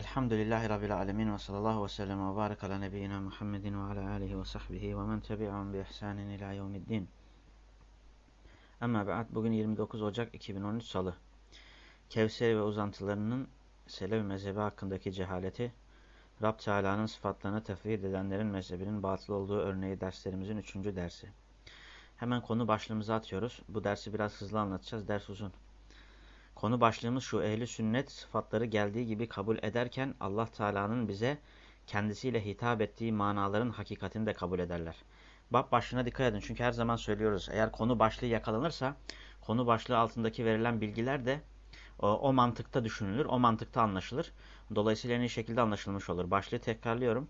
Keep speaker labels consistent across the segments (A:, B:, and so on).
A: Elhamdülillahi Rabbil alemin ve sallallahu ve sellem ve barik ala nebiyyina Muhammedin ve ala alihi ve sahbihi ve men tebi'un bi ihsanin ila yevmiddin. Ama ba'd bugün 29 Ocak 2013 Salı. Kevser ve uzantılarının Selev mezhebi hakkındaki cehaleti, Rab Teala'nın sıfatlarını tefvid edenlerin mezhebinin batıl olduğu örneği derslerimizin 3. dersi. Hemen konu başlığımıza atıyoruz. Bu dersi biraz hızlı anlatacağız. Ders uzun. Konu başlığımız şu. Ehli sünnet sıfatları geldiği gibi kabul ederken Allah Teala'nın bize kendisiyle hitap ettiği manaların hakikatini de kabul ederler. Bab başlığına dikkat edin. Çünkü her zaman söylüyoruz. Eğer konu başlığı yakalanırsa konu başlığı altındaki verilen bilgiler de o, o mantıkta düşünülür. O mantıkta anlaşılır. Dolayısıyla en iyi şekilde anlaşılmış olur. Başlığı tekrarlıyorum.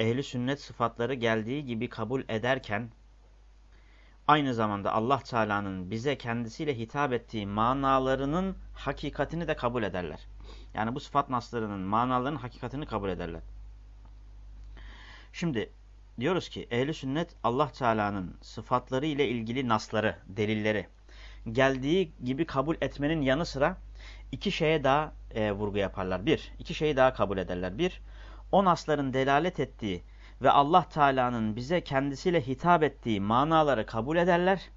A: Ehli sünnet sıfatları geldiği gibi kabul ederken aynı zamanda Allah Teala'nın bize kendisiyle hitap ettiği manalarının hakikatini de kabul ederler. Yani bu sıfat naslarının manalarının hakikatini kabul ederler. Şimdi diyoruz ki ehli sünnet Allah Teala'nın sıfatları ile ilgili nasları, delilleri geldiği gibi kabul etmenin yanı sıra iki şeye daha e, vurgu yaparlar. Bir, iki şeyi daha kabul ederler. Bir, o nasların delalet ettiği ve Allah Teala'nın bize kendisiyle hitap ettiği manaları kabul ederler.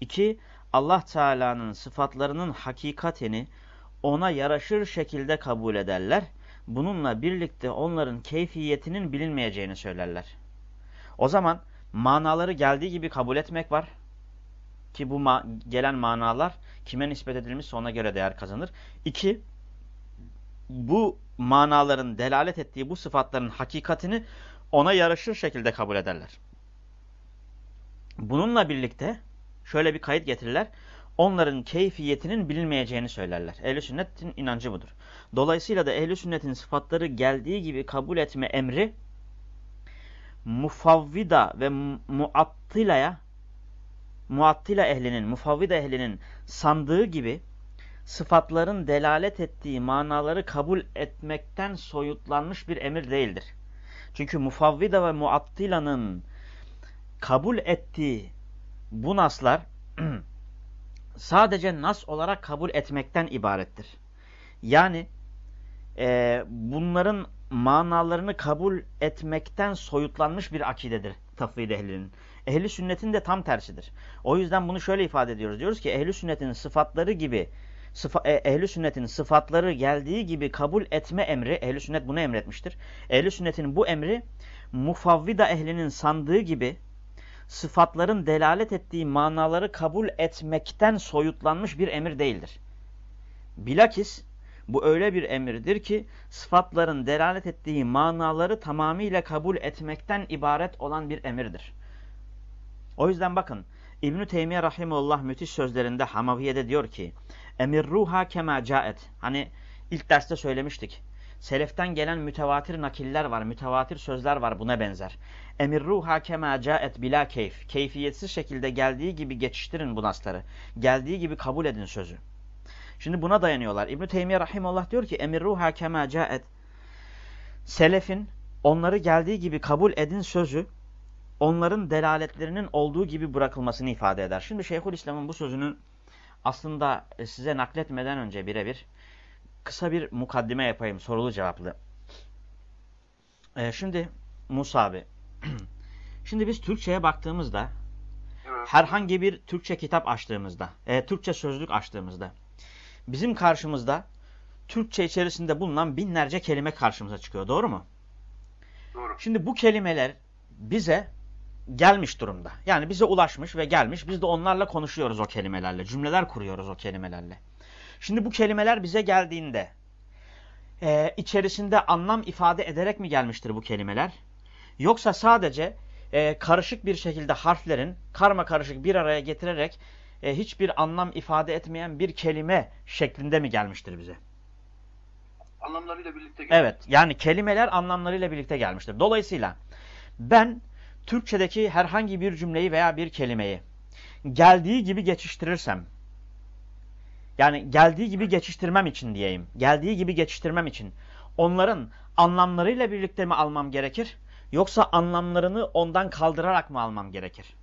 A: İki, Allah Teala'nın sıfatlarının hakikatini ona yaraşır şekilde kabul ederler. Bununla birlikte onların keyfiyetinin bilinmeyeceğini söylerler. O zaman manaları geldiği gibi kabul etmek var. Ki bu ma gelen manalar kime nispet edilmişse ona göre değer kazanır. İki, bu manaların delalet ettiği bu sıfatların hakikatini ona yaraşır şekilde kabul ederler. Bununla birlikte şöyle bir kayıt getirirler. Onların keyfiyetinin bilinmeyeceğini söylerler. Ehl-i sünnetin inancı budur. Dolayısıyla da ehl-i sünnetin sıfatları geldiği gibi kabul etme emri mufavvida ve muattilaya muattila ehlinin, mufavvida ehlinin sandığı gibi sıfatların delalet ettiği manaları kabul etmekten soyutlanmış bir emir değildir. Çünkü mufavvida ve muattilanın kabul ettiği bu naslar sadece nas olarak kabul etmekten ibarettir. Yani e, bunların manalarını kabul etmekten soyutlanmış bir akidedir tafvid ehlinin. Ehli sünnetin de tam tersidir. O yüzden bunu şöyle ifade ediyoruz. Diyoruz ki ehli sünnetin sıfatları gibi sıfa, e, ehli sünnetin sıfatları geldiği gibi kabul etme emri, ehli sünnet bunu emretmiştir. Ehli sünnetin bu emri mufavvida ehlinin sandığı gibi sıfatların delalet ettiği manaları kabul etmekten soyutlanmış bir emir değildir. Bilakis bu öyle bir emirdir ki sıfatların delalet ettiği manaları tamamıyla kabul etmekten ibaret olan bir emirdir. O yüzden bakın İbn-i Teymiye Rahimullah müthiş sözlerinde Hamaviye'de diyor ki Emirruha kema caet. Hani ilk derste söylemiştik. Seleften gelen mütevatir nakiller var, mütevatir sözler var buna benzer. Emirruha kema caet bila keyf. Keyfiyetsiz şekilde geldiği gibi geçiştirin bu nasları. Geldiği gibi kabul edin sözü. Şimdi buna dayanıyorlar. İbn-i Teymiye Rahimullah diyor ki Emirruha kema caet. Selefin onları geldiği gibi kabul edin sözü onların delaletlerinin olduğu gibi bırakılmasını ifade eder. Şimdi Şeyhülislam'ın bu sözünü aslında e, size nakletmeden önce birebir kısa bir mukaddime yapayım sorulu cevaplı. Ee, şimdi Musa abi. şimdi biz Türkçe'ye baktığımızda herhangi bir Türkçe kitap açtığımızda, e, Türkçe sözlük açtığımızda bizim karşımızda Türkçe içerisinde bulunan binlerce kelime karşımıza çıkıyor. Doğru mu?
B: Doğru.
A: Şimdi bu kelimeler bize gelmiş durumda. Yani bize ulaşmış ve gelmiş. Biz de onlarla konuşuyoruz o kelimelerle. Cümleler kuruyoruz o kelimelerle. Şimdi bu kelimeler bize geldiğinde e, içerisinde anlam ifade ederek mi gelmiştir bu kelimeler? Yoksa sadece e, karışık bir şekilde harflerin karma karışık bir araya getirerek e, hiçbir anlam ifade etmeyen bir kelime şeklinde mi gelmiştir bize?
B: Anlamlarıyla birlikte
A: gelmiştir. Evet yani kelimeler anlamlarıyla birlikte gelmiştir. Dolayısıyla ben Türkçedeki herhangi bir cümleyi veya bir kelimeyi geldiği gibi geçiştirirsem, yani geldiği gibi geçiştirmem için diyeyim, geldiği gibi geçiştirmem için onların anlamlarıyla birlikte mi almam gerekir, yoksa anlamlarını ondan kaldırarak mı almam gerekir?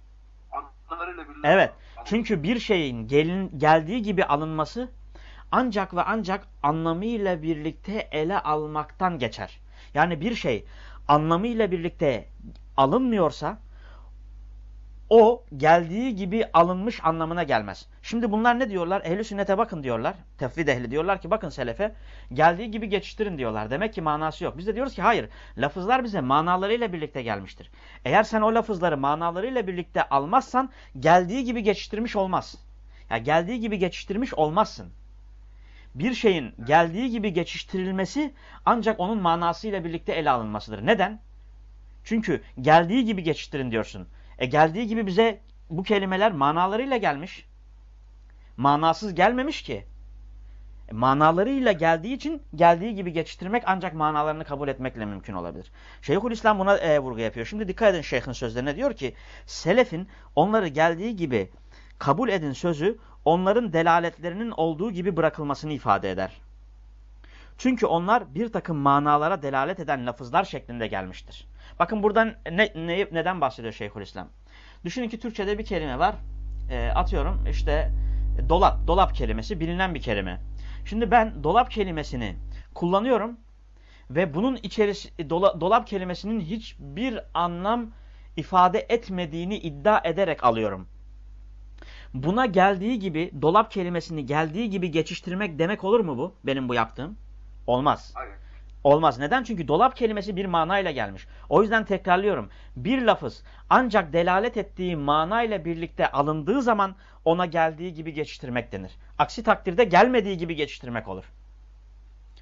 B: Anlamlarıyla birlikte.
A: Evet, çünkü bir şeyin gelin, geldiği gibi alınması, ancak ve ancak anlamıyla birlikte ele almaktan geçer. Yani bir şey anlamıyla birlikte alınmıyorsa o geldiği gibi alınmış anlamına gelmez. Şimdi bunlar ne diyorlar? Ehli sünnete bakın diyorlar. Tefvid ehli diyorlar ki bakın selefe geldiği gibi geçiştirin diyorlar. Demek ki manası yok. Biz de diyoruz ki hayır. Lafızlar bize manalarıyla birlikte gelmiştir. Eğer sen o lafızları manalarıyla birlikte almazsan geldiği gibi geçiştirmiş olmaz. Ya geldiği gibi geçiştirmiş olmazsın. Bir şeyin geldiği gibi geçiştirilmesi ancak onun manasıyla birlikte ele alınmasıdır. Neden? Çünkü geldiği gibi geçiştirin diyorsun. E geldiği gibi bize bu kelimeler manalarıyla gelmiş. Manasız gelmemiş ki. E, manalarıyla geldiği için geldiği gibi geçiştirmek ancak manalarını kabul etmekle mümkün olabilir. Şeyhülislam buna e, vurgu yapıyor. Şimdi dikkat edin şeyhin sözlerine diyor ki selefin onları geldiği gibi kabul edin sözü onların delaletlerinin olduğu gibi bırakılmasını ifade eder. Çünkü onlar bir takım manalara delalet eden lafızlar şeklinde gelmiştir. Bakın buradan ne, ne, neden bahsediyor Şeyhülislam? Düşünün ki Türkçe'de bir kelime var. E, atıyorum işte dolap. Dolap kelimesi bilinen bir kelime. Şimdi ben dolap kelimesini kullanıyorum ve bunun içerisi dola, dolap kelimesinin hiçbir anlam ifade etmediğini iddia ederek alıyorum. Buna geldiği gibi dolap kelimesini geldiği gibi geçiştirmek demek olur mu bu? Benim bu yaptığım. Olmaz.
B: Hayır.
A: Olmaz. Neden? Çünkü dolap kelimesi bir manayla gelmiş. O yüzden tekrarlıyorum. Bir lafız ancak delalet ettiği manayla birlikte alındığı zaman ona geldiği gibi geçiştirmek denir. Aksi takdirde gelmediği gibi geçiştirmek olur.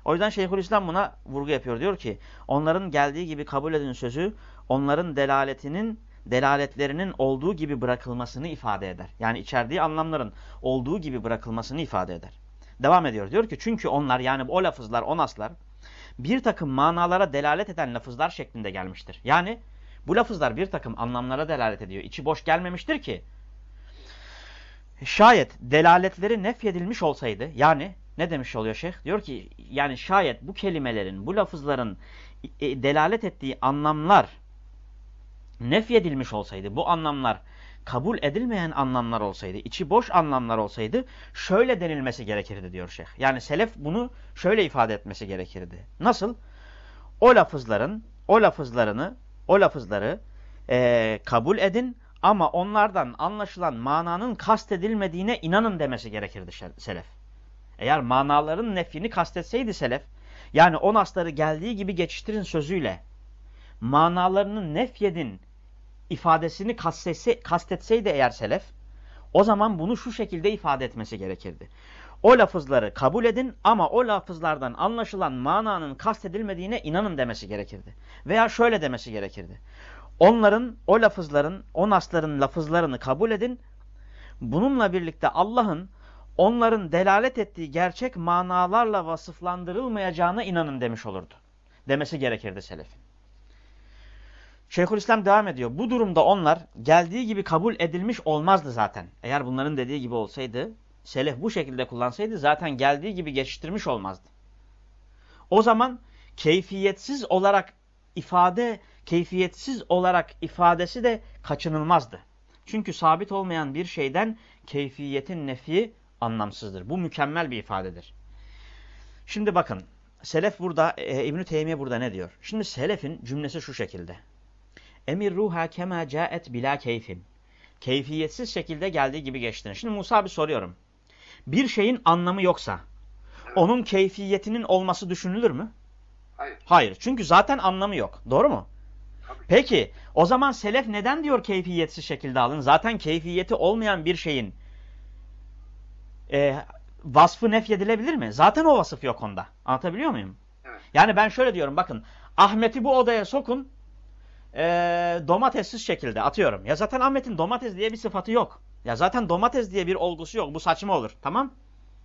A: O yüzden Şeyhülislam buna vurgu yapıyor. Diyor ki onların geldiği gibi kabul edin sözü onların delaletinin delaletlerinin olduğu gibi bırakılmasını ifade eder. Yani içerdiği anlamların olduğu gibi bırakılmasını ifade eder. Devam ediyor. Diyor ki çünkü onlar yani o lafızlar, o naslar bir takım manalara delalet eden lafızlar şeklinde gelmiştir. Yani bu lafızlar bir takım anlamlara delalet ediyor. İçi boş gelmemiştir ki. Şayet delaletleri nefyedilmiş olsaydı yani ne demiş oluyor şeyh? Diyor ki yani şayet bu kelimelerin, bu lafızların e, delalet ettiği anlamlar nefyedilmiş olsaydı, bu anlamlar kabul edilmeyen anlamlar olsaydı, içi boş anlamlar olsaydı şöyle denilmesi gerekirdi diyor şeyh. Yani selef bunu şöyle ifade etmesi gerekirdi. Nasıl? O lafızların, o lafızlarını, o lafızları e, kabul edin ama onlardan anlaşılan mananın kastedilmediğine inanın demesi gerekirdi selef. Eğer manaların nefini kastetseydi selef, yani o nasları geldiği gibi geçiştirin sözüyle, manalarını nefyedin ifadesini kastetse, kastetseydi eğer selef, o zaman bunu şu şekilde ifade etmesi gerekirdi. O lafızları kabul edin ama o lafızlardan anlaşılan mananın kastedilmediğine inanın demesi gerekirdi. Veya şöyle demesi gerekirdi. Onların, o lafızların, o nasların lafızlarını kabul edin. Bununla birlikte Allah'ın onların delalet ettiği gerçek manalarla vasıflandırılmayacağına inanın demiş olurdu. Demesi gerekirdi selefin. Şeyhülislam devam ediyor. Bu durumda onlar geldiği gibi kabul edilmiş olmazdı zaten. Eğer bunların dediği gibi olsaydı, selef bu şekilde kullansaydı zaten geldiği gibi geçiştirmiş olmazdı. O zaman keyfiyetsiz olarak ifade, keyfiyetsiz olarak ifadesi de kaçınılmazdı. Çünkü sabit olmayan bir şeyden keyfiyetin nefi anlamsızdır. Bu mükemmel bir ifadedir. Şimdi bakın, Selef burada, e, İbn-i Teymiye burada ne diyor? Şimdi Selef'in cümlesi şu şekilde. Emir ruha kema caet bila keyfin. Keyfiyetsiz şekilde geldiği gibi geçtiğini. Şimdi Musa bir soruyorum. Bir şeyin anlamı yoksa onun keyfiyetinin olması düşünülür mü?
B: Hayır.
A: Hayır. Çünkü zaten anlamı yok. Doğru mu?
B: Tabii.
A: Peki o zaman selef neden diyor keyfiyetsiz şekilde alın? Zaten keyfiyeti olmayan bir şeyin e, vasfı nefyedilebilir mi? Zaten o vasıf yok onda. Anlatabiliyor muyum?
B: Evet.
A: Yani ben şöyle diyorum bakın Ahmet'i bu odaya sokun e, domatessiz şekilde atıyorum. Ya zaten Ahmet'in domates diye bir sıfatı yok. Ya zaten domates diye bir olgusu yok. Bu saçma olur. Tamam?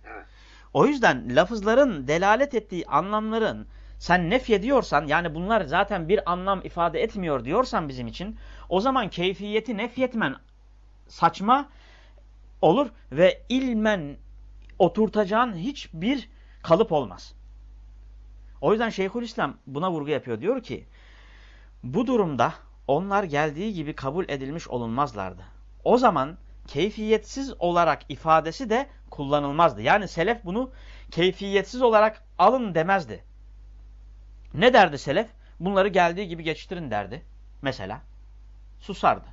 B: Evet.
A: O yüzden lafızların delalet ettiği anlamların sen nef ediyorsan yani bunlar zaten bir anlam ifade etmiyor diyorsan bizim için o zaman keyfiyeti nefyetmen saçma olur ve ilmen oturtacağın hiçbir kalıp olmaz. O yüzden Şeyhülislam buna vurgu yapıyor. Diyor ki bu durumda onlar geldiği gibi kabul edilmiş olunmazlardı. O zaman keyfiyetsiz olarak ifadesi de kullanılmazdı. Yani selef bunu keyfiyetsiz olarak alın demezdi. Ne derdi selef? Bunları geldiği gibi geçiştirin derdi. Mesela susardı.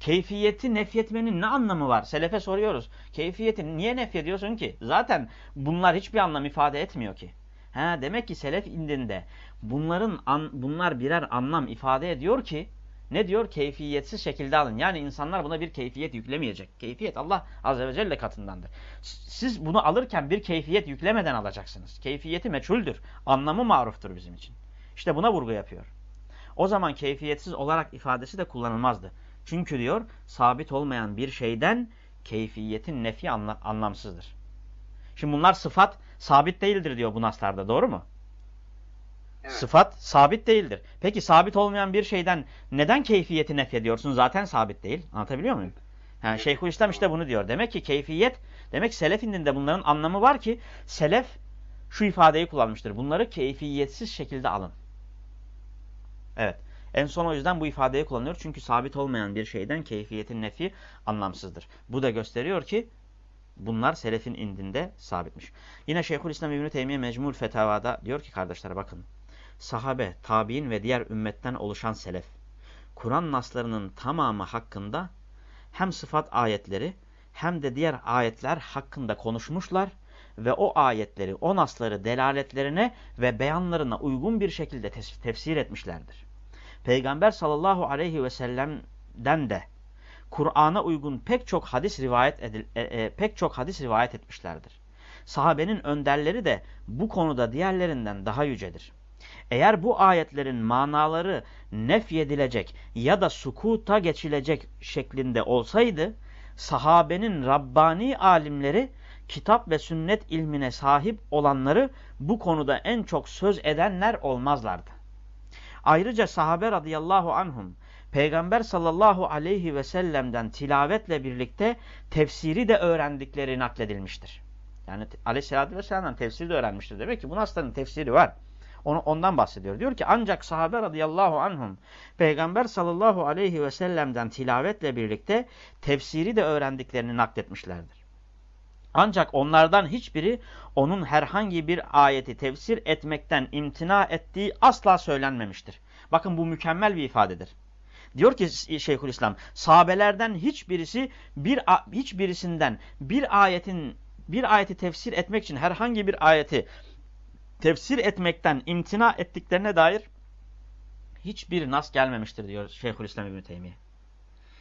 A: Keyfiyeti nefyetmenin ne anlamı var? Selefe soruyoruz. Keyfiyeti niye nefyediyorsun ki? Zaten bunlar hiçbir anlam ifade etmiyor ki. Ha, demek ki selef indinde bunların an, bunlar birer anlam ifade ediyor ki ne diyor? Keyfiyetsiz şekilde alın. Yani insanlar buna bir keyfiyet yüklemeyecek. Keyfiyet Allah Azze ve Celle katındandır. Siz bunu alırken bir keyfiyet yüklemeden alacaksınız. Keyfiyeti meçhuldür. Anlamı maruftur bizim için. İşte buna vurgu yapıyor. O zaman keyfiyetsiz olarak ifadesi de kullanılmazdı. Çünkü diyor sabit olmayan bir şeyden keyfiyetin nefi anla anlamsızdır. Şimdi bunlar sıfat sabit değildir diyor bu naslarda doğru mu?
B: Evet.
A: Sıfat sabit değildir. Peki sabit olmayan bir şeyden neden keyfiyeti nefyediyorsun? Zaten sabit değil. Anlatabiliyor muyum? Yani Şeyhülislam işte bunu diyor. Demek ki keyfiyet, demek selef indinde bunların anlamı var ki selef şu ifadeyi kullanmıştır. Bunları keyfiyetsiz şekilde alın. Evet. En son o yüzden bu ifadeyi kullanıyor. Çünkü sabit olmayan bir şeyden keyfiyetin nefi anlamsızdır. Bu da gösteriyor ki bunlar selefin indinde sabitmiş. Yine Şeyhülislam İbn-i Teymiye Mecmul Fetavada diyor ki kardeşler bakın. Sahabe, tabi'in ve diğer ümmetten oluşan selef. Kur'an naslarının tamamı hakkında hem sıfat ayetleri hem de diğer ayetler hakkında konuşmuşlar ve o ayetleri, o nasları delaletlerine ve beyanlarına uygun bir şekilde tefsir etmişlerdir. Peygamber sallallahu aleyhi ve sellem'den de Kur'an'a uygun pek çok hadis rivayet edil, e, e, pek çok hadis rivayet etmişlerdir. Sahabenin önderleri de bu konuda diğerlerinden daha yücedir. Eğer bu ayetlerin manaları nefyedilecek ya da sukuta geçilecek şeklinde olsaydı, sahabenin Rabbani alimleri, kitap ve sünnet ilmine sahip olanları bu konuda en çok söz edenler olmazlardı. Ayrıca sahabe radıyallahu anhum, Peygamber sallallahu aleyhi ve sellem'den tilavetle birlikte tefsiri de öğrendikleri nakledilmiştir. Yani aleyhissalatü vesselam'dan tefsiri de öğrenmiştir. Demek ki bu nasların tefsiri var. Onu, ondan bahsediyor. Diyor ki ancak sahabe radıyallahu anhum Peygamber sallallahu aleyhi ve sellem'den tilavetle birlikte tefsiri de öğrendiklerini nakletmişlerdir. Ancak onlardan hiçbiri onun herhangi bir ayeti tefsir etmekten imtina ettiği asla söylenmemiştir. Bakın bu mükemmel bir ifadedir. Diyor ki Şeyhülislam, sahabelerden hiçbirisi bir hiçbirisinden bir ayetin bir ayeti tefsir etmek için herhangi bir ayeti tefsir etmekten imtina ettiklerine dair hiçbir nas gelmemiştir diyor Şeyhülislam İbn Teymiye.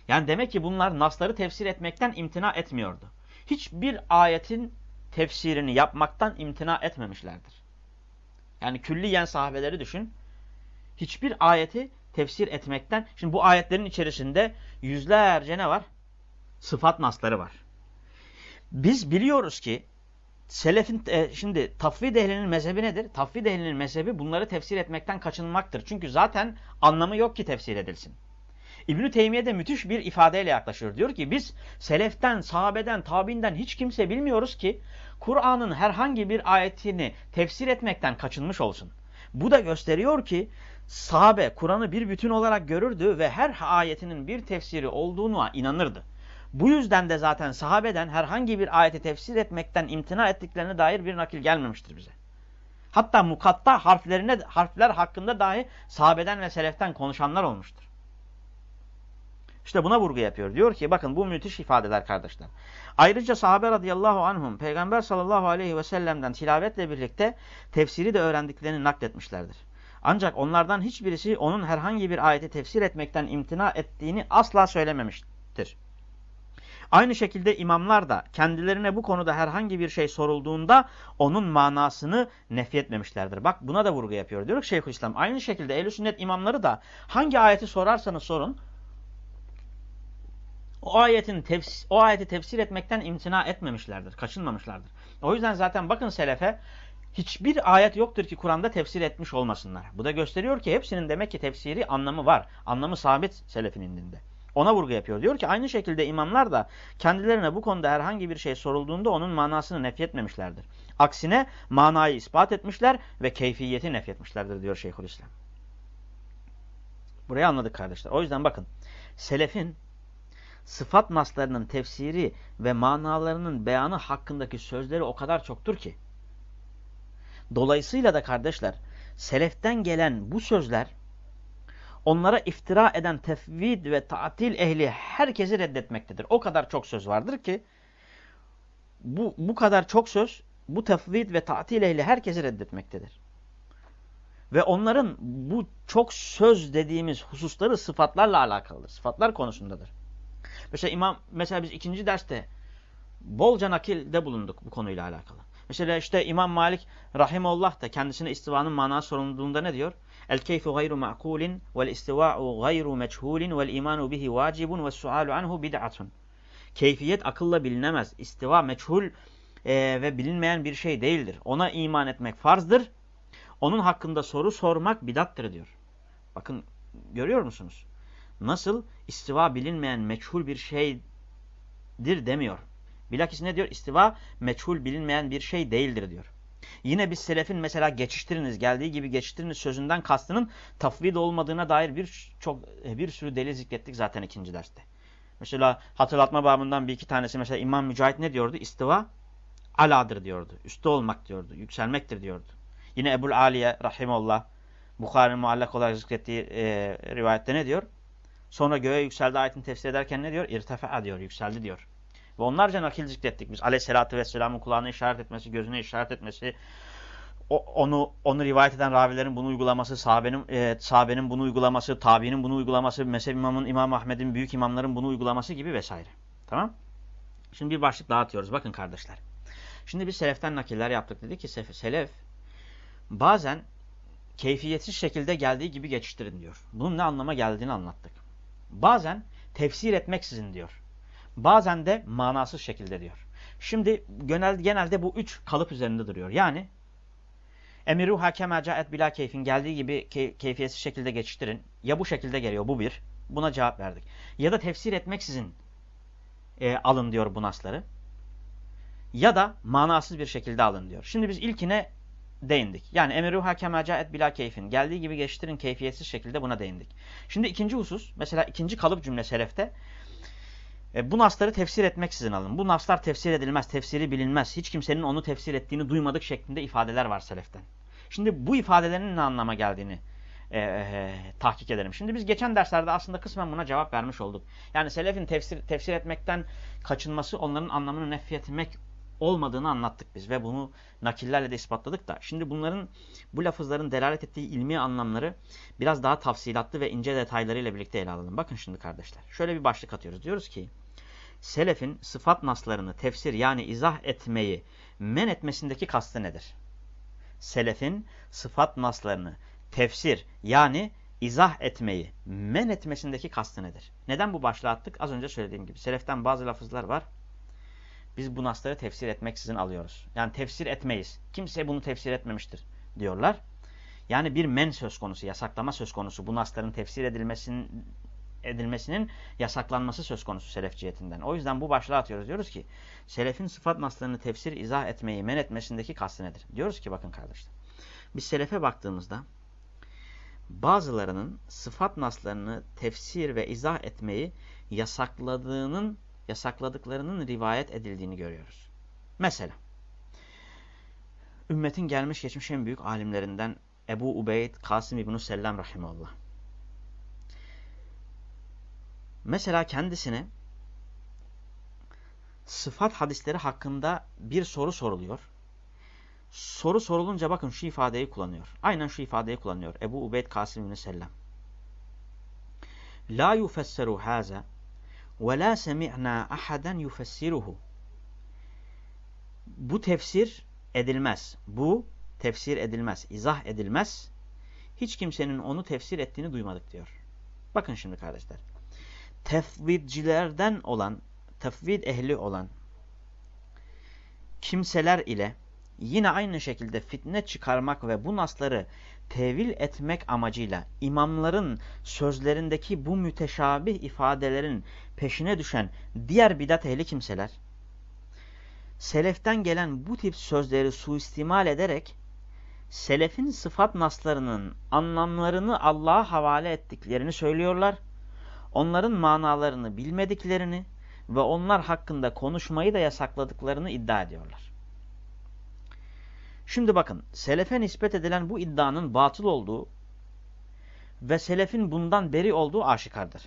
A: Yani demek ki bunlar nasları tefsir etmekten imtina etmiyordu. Hiçbir ayetin tefsirini yapmaktan imtina etmemişlerdir. Yani külliyen sahabeleri düşün. Hiçbir ayeti tefsir etmekten. Şimdi bu ayetlerin içerisinde yüzlerce ne var? Sıfat nasları var. Biz biliyoruz ki Selefin e, şimdi tafvid ehlinin mezhebi nedir? Tafvid ehlinin mezhebi bunları tefsir etmekten kaçınmaktır. Çünkü zaten anlamı yok ki tefsir edilsin. İbn-i Teymiye müthiş bir ifadeyle yaklaşıyor. Diyor ki biz seleften, sahabeden, tabinden hiç kimse bilmiyoruz ki Kur'an'ın herhangi bir ayetini tefsir etmekten kaçınmış olsun. Bu da gösteriyor ki sahabe Kur'an'ı bir bütün olarak görürdü ve her ayetinin bir tefsiri olduğuna inanırdı. Bu yüzden de zaten sahabeden herhangi bir ayeti tefsir etmekten imtina ettiklerine dair bir nakil gelmemiştir bize. Hatta mukatta harflerine harfler hakkında dahi sahabeden ve seleften konuşanlar olmuştur. İşte buna vurgu yapıyor. Diyor ki bakın bu müthiş ifadeler kardeşler. Ayrıca sahabe radıyallahu anhum peygamber sallallahu aleyhi ve sellem'den tilavetle birlikte tefsiri de öğrendiklerini nakletmişlerdir. Ancak onlardan hiçbirisi onun herhangi bir ayeti tefsir etmekten imtina ettiğini asla söylememiştir. Aynı şekilde imamlar da kendilerine bu konuda herhangi bir şey sorulduğunda onun manasını nefyetmemişlerdir. Bak buna da vurgu yapıyor. Diyor Şeyhülislam aynı şekilde ehl sünnet imamları da hangi ayeti sorarsanız sorun o ayetin tefsir, o ayeti tefsir etmekten imtina etmemişlerdir, kaçınmamışlardır. O yüzden zaten bakın selefe hiçbir ayet yoktur ki Kur'an'da tefsir etmiş olmasınlar. Bu da gösteriyor ki hepsinin demek ki tefsiri anlamı var. Anlamı sabit selefin indinde. Ona vurgu yapıyor. Diyor ki aynı şekilde imamlar da kendilerine bu konuda herhangi bir şey sorulduğunda onun manasını nefyetmemişlerdir. Aksine manayı ispat etmişler ve keyfiyeti nefyetmişlerdir diyor Şeyhülislam. Burayı anladık kardeşler. O yüzden bakın selefin sıfat naslarının tefsiri ve manalarının beyanı hakkındaki sözleri o kadar çoktur ki. Dolayısıyla da kardeşler, seleften gelen bu sözler onlara iftira eden tefvid ve tatil ehli herkesi reddetmektedir. O kadar çok söz vardır ki bu, bu kadar çok söz bu tefvid ve tatil ehli herkesi reddetmektedir. Ve onların bu çok söz dediğimiz hususları sıfatlarla alakalıdır. Sıfatlar konusundadır. Mesela imam mesela biz ikinci derste bolca nakilde bulunduk bu konuyla alakalı. Mesela işte İmam Malik rahimullah da kendisine istivanın manası sorulduğunda ne diyor? El keyfu gayru ma'kulin vel istiva'u gayru meçhulin vel imanu bihi vacibun ve sualu anhu bid'atun. Keyfiyet akılla bilinemez. İstiva meçhul e, ve bilinmeyen bir şey değildir. Ona iman etmek farzdır. Onun hakkında soru sormak bidattır diyor. Bakın görüyor musunuz? Nasıl istiva bilinmeyen meçhul bir şeydir demiyor. Bilakis ne diyor? İstiva meçhul bilinmeyen bir şey değildir diyor. Yine biz selefin mesela geçiştiriniz geldiği gibi geçiştiriniz sözünden kastının tafvid olmadığına dair bir çok bir sürü delil zikrettik zaten ikinci derste. Mesela hatırlatma babından bir iki tanesi mesela İmam Mücahit ne diyordu? İstiva aladır diyordu. Üste olmak diyordu. Yükselmektir diyordu. Yine Ebul Aliye rahimullah Bukhari'nin muallak olarak zikrettiği e, rivayette ne diyor? Sonra göğe yükseldi ayetini tefsir ederken ne diyor? İrtefa'a diyor, yükseldi diyor. Ve onlarca nakil zikrettik biz. Aleyhisselatü Vesselam'ın kulağına işaret etmesi, gözüne işaret etmesi, onu onu rivayet eden ravilerin bunu uygulaması, sahabenin, e, sahabenin bunu uygulaması, tabiinin bunu uygulaması, mezhep imamın, İmam Ahmed'in, büyük imamların bunu uygulaması gibi vesaire. Tamam? Şimdi bir başlık daha atıyoruz. Bakın kardeşler. Şimdi biz seleften nakiller yaptık. Dedi ki selef bazen keyfiyetsiz şekilde geldiği gibi geçiştirin diyor. Bunun ne anlama geldiğini anlattık. Bazen tefsir etmeksizin diyor. Bazen de manasız şekilde diyor. Şimdi genelde, genelde bu üç kalıp üzerinde duruyor. Yani emiru hakema caet bila keyfin geldiği gibi key, keyfiyetsiz şekilde geçiştirin. Ya bu şekilde geliyor bu bir. Buna cevap verdik. Ya da tefsir etmeksizin e, alın diyor bu nasları. Ya da manasız bir şekilde alın diyor. Şimdi biz ilkine değindik. Yani emiru hakema caet bila keyfin. Geldiği gibi geçiştirin keyfiyetsiz şekilde buna değindik. Şimdi ikinci husus mesela ikinci kalıp cümle selefte e, bu nasları tefsir etmeksizin alın. Bu naslar tefsir edilmez, tefsiri bilinmez. Hiç kimsenin onu tefsir ettiğini duymadık şeklinde ifadeler var seleften. Şimdi bu ifadelerin ne anlama geldiğini e, e, tahkik edelim. Şimdi biz geçen derslerde aslında kısmen buna cevap vermiş olduk. Yani selefin tefsir, tefsir etmekten kaçınması onların anlamını nefretmek olmadığını anlattık biz ve bunu nakillerle de ispatladık da. Şimdi bunların bu lafızların delalet ettiği ilmi anlamları biraz daha tafsilatlı ve ince detaylarıyla birlikte ele alalım. Bakın şimdi kardeşler. Şöyle bir başlık atıyoruz. Diyoruz ki selefin sıfat naslarını tefsir yani izah etmeyi men etmesindeki kastı nedir? Selefin sıfat naslarını tefsir yani izah etmeyi men etmesindeki kastı nedir? Neden bu başlığı attık? Az önce söylediğim gibi. Seleften bazı lafızlar var. Biz bu nasları tefsir etmeksizin alıyoruz. Yani tefsir etmeyiz. Kimse bunu tefsir etmemiştir diyorlar. Yani bir men söz konusu, yasaklama söz konusu. Bu nasların tefsir edilmesinin edilmesinin yasaklanması söz konusu selef cihetinden. O yüzden bu başlığı atıyoruz. Diyoruz ki selefin sıfat naslarını tefsir, izah etmeyi men etmesindeki kastı nedir? Diyoruz ki bakın kardeşler. Biz selefe baktığımızda bazılarının sıfat naslarını tefsir ve izah etmeyi yasakladığının yasakladıklarının rivayet edildiğini görüyoruz. Mesela ümmetin gelmiş geçmiş en büyük alimlerinden Ebu Ubeyd Kasım İbn-i Sellem Rahimullah. Mesela kendisine sıfat hadisleri hakkında bir soru soruluyor. Soru sorulunca bakın şu ifadeyi kullanıyor. Aynen şu ifadeyi kullanıyor. Ebu Ubeyd Kasım İbn-i Sellem. La yufesseru haza ve la semi'na ahaden yufessiruhu. Bu tefsir edilmez. Bu tefsir edilmez. izah edilmez. Hiç kimsenin onu tefsir ettiğini duymadık diyor. Bakın şimdi kardeşler tefvidcilerden olan, tefvid ehli olan kimseler ile yine aynı şekilde fitne çıkarmak ve bu nasları tevil etmek amacıyla imamların sözlerindeki bu müteşabih ifadelerin peşine düşen diğer bidat ehli kimseler, seleften gelen bu tip sözleri suistimal ederek, selefin sıfat naslarının anlamlarını Allah'a havale ettiklerini söylüyorlar onların manalarını bilmediklerini ve onlar hakkında konuşmayı da yasakladıklarını iddia ediyorlar. Şimdi bakın, selefe nispet edilen bu iddianın batıl olduğu ve selefin bundan beri olduğu aşikardır.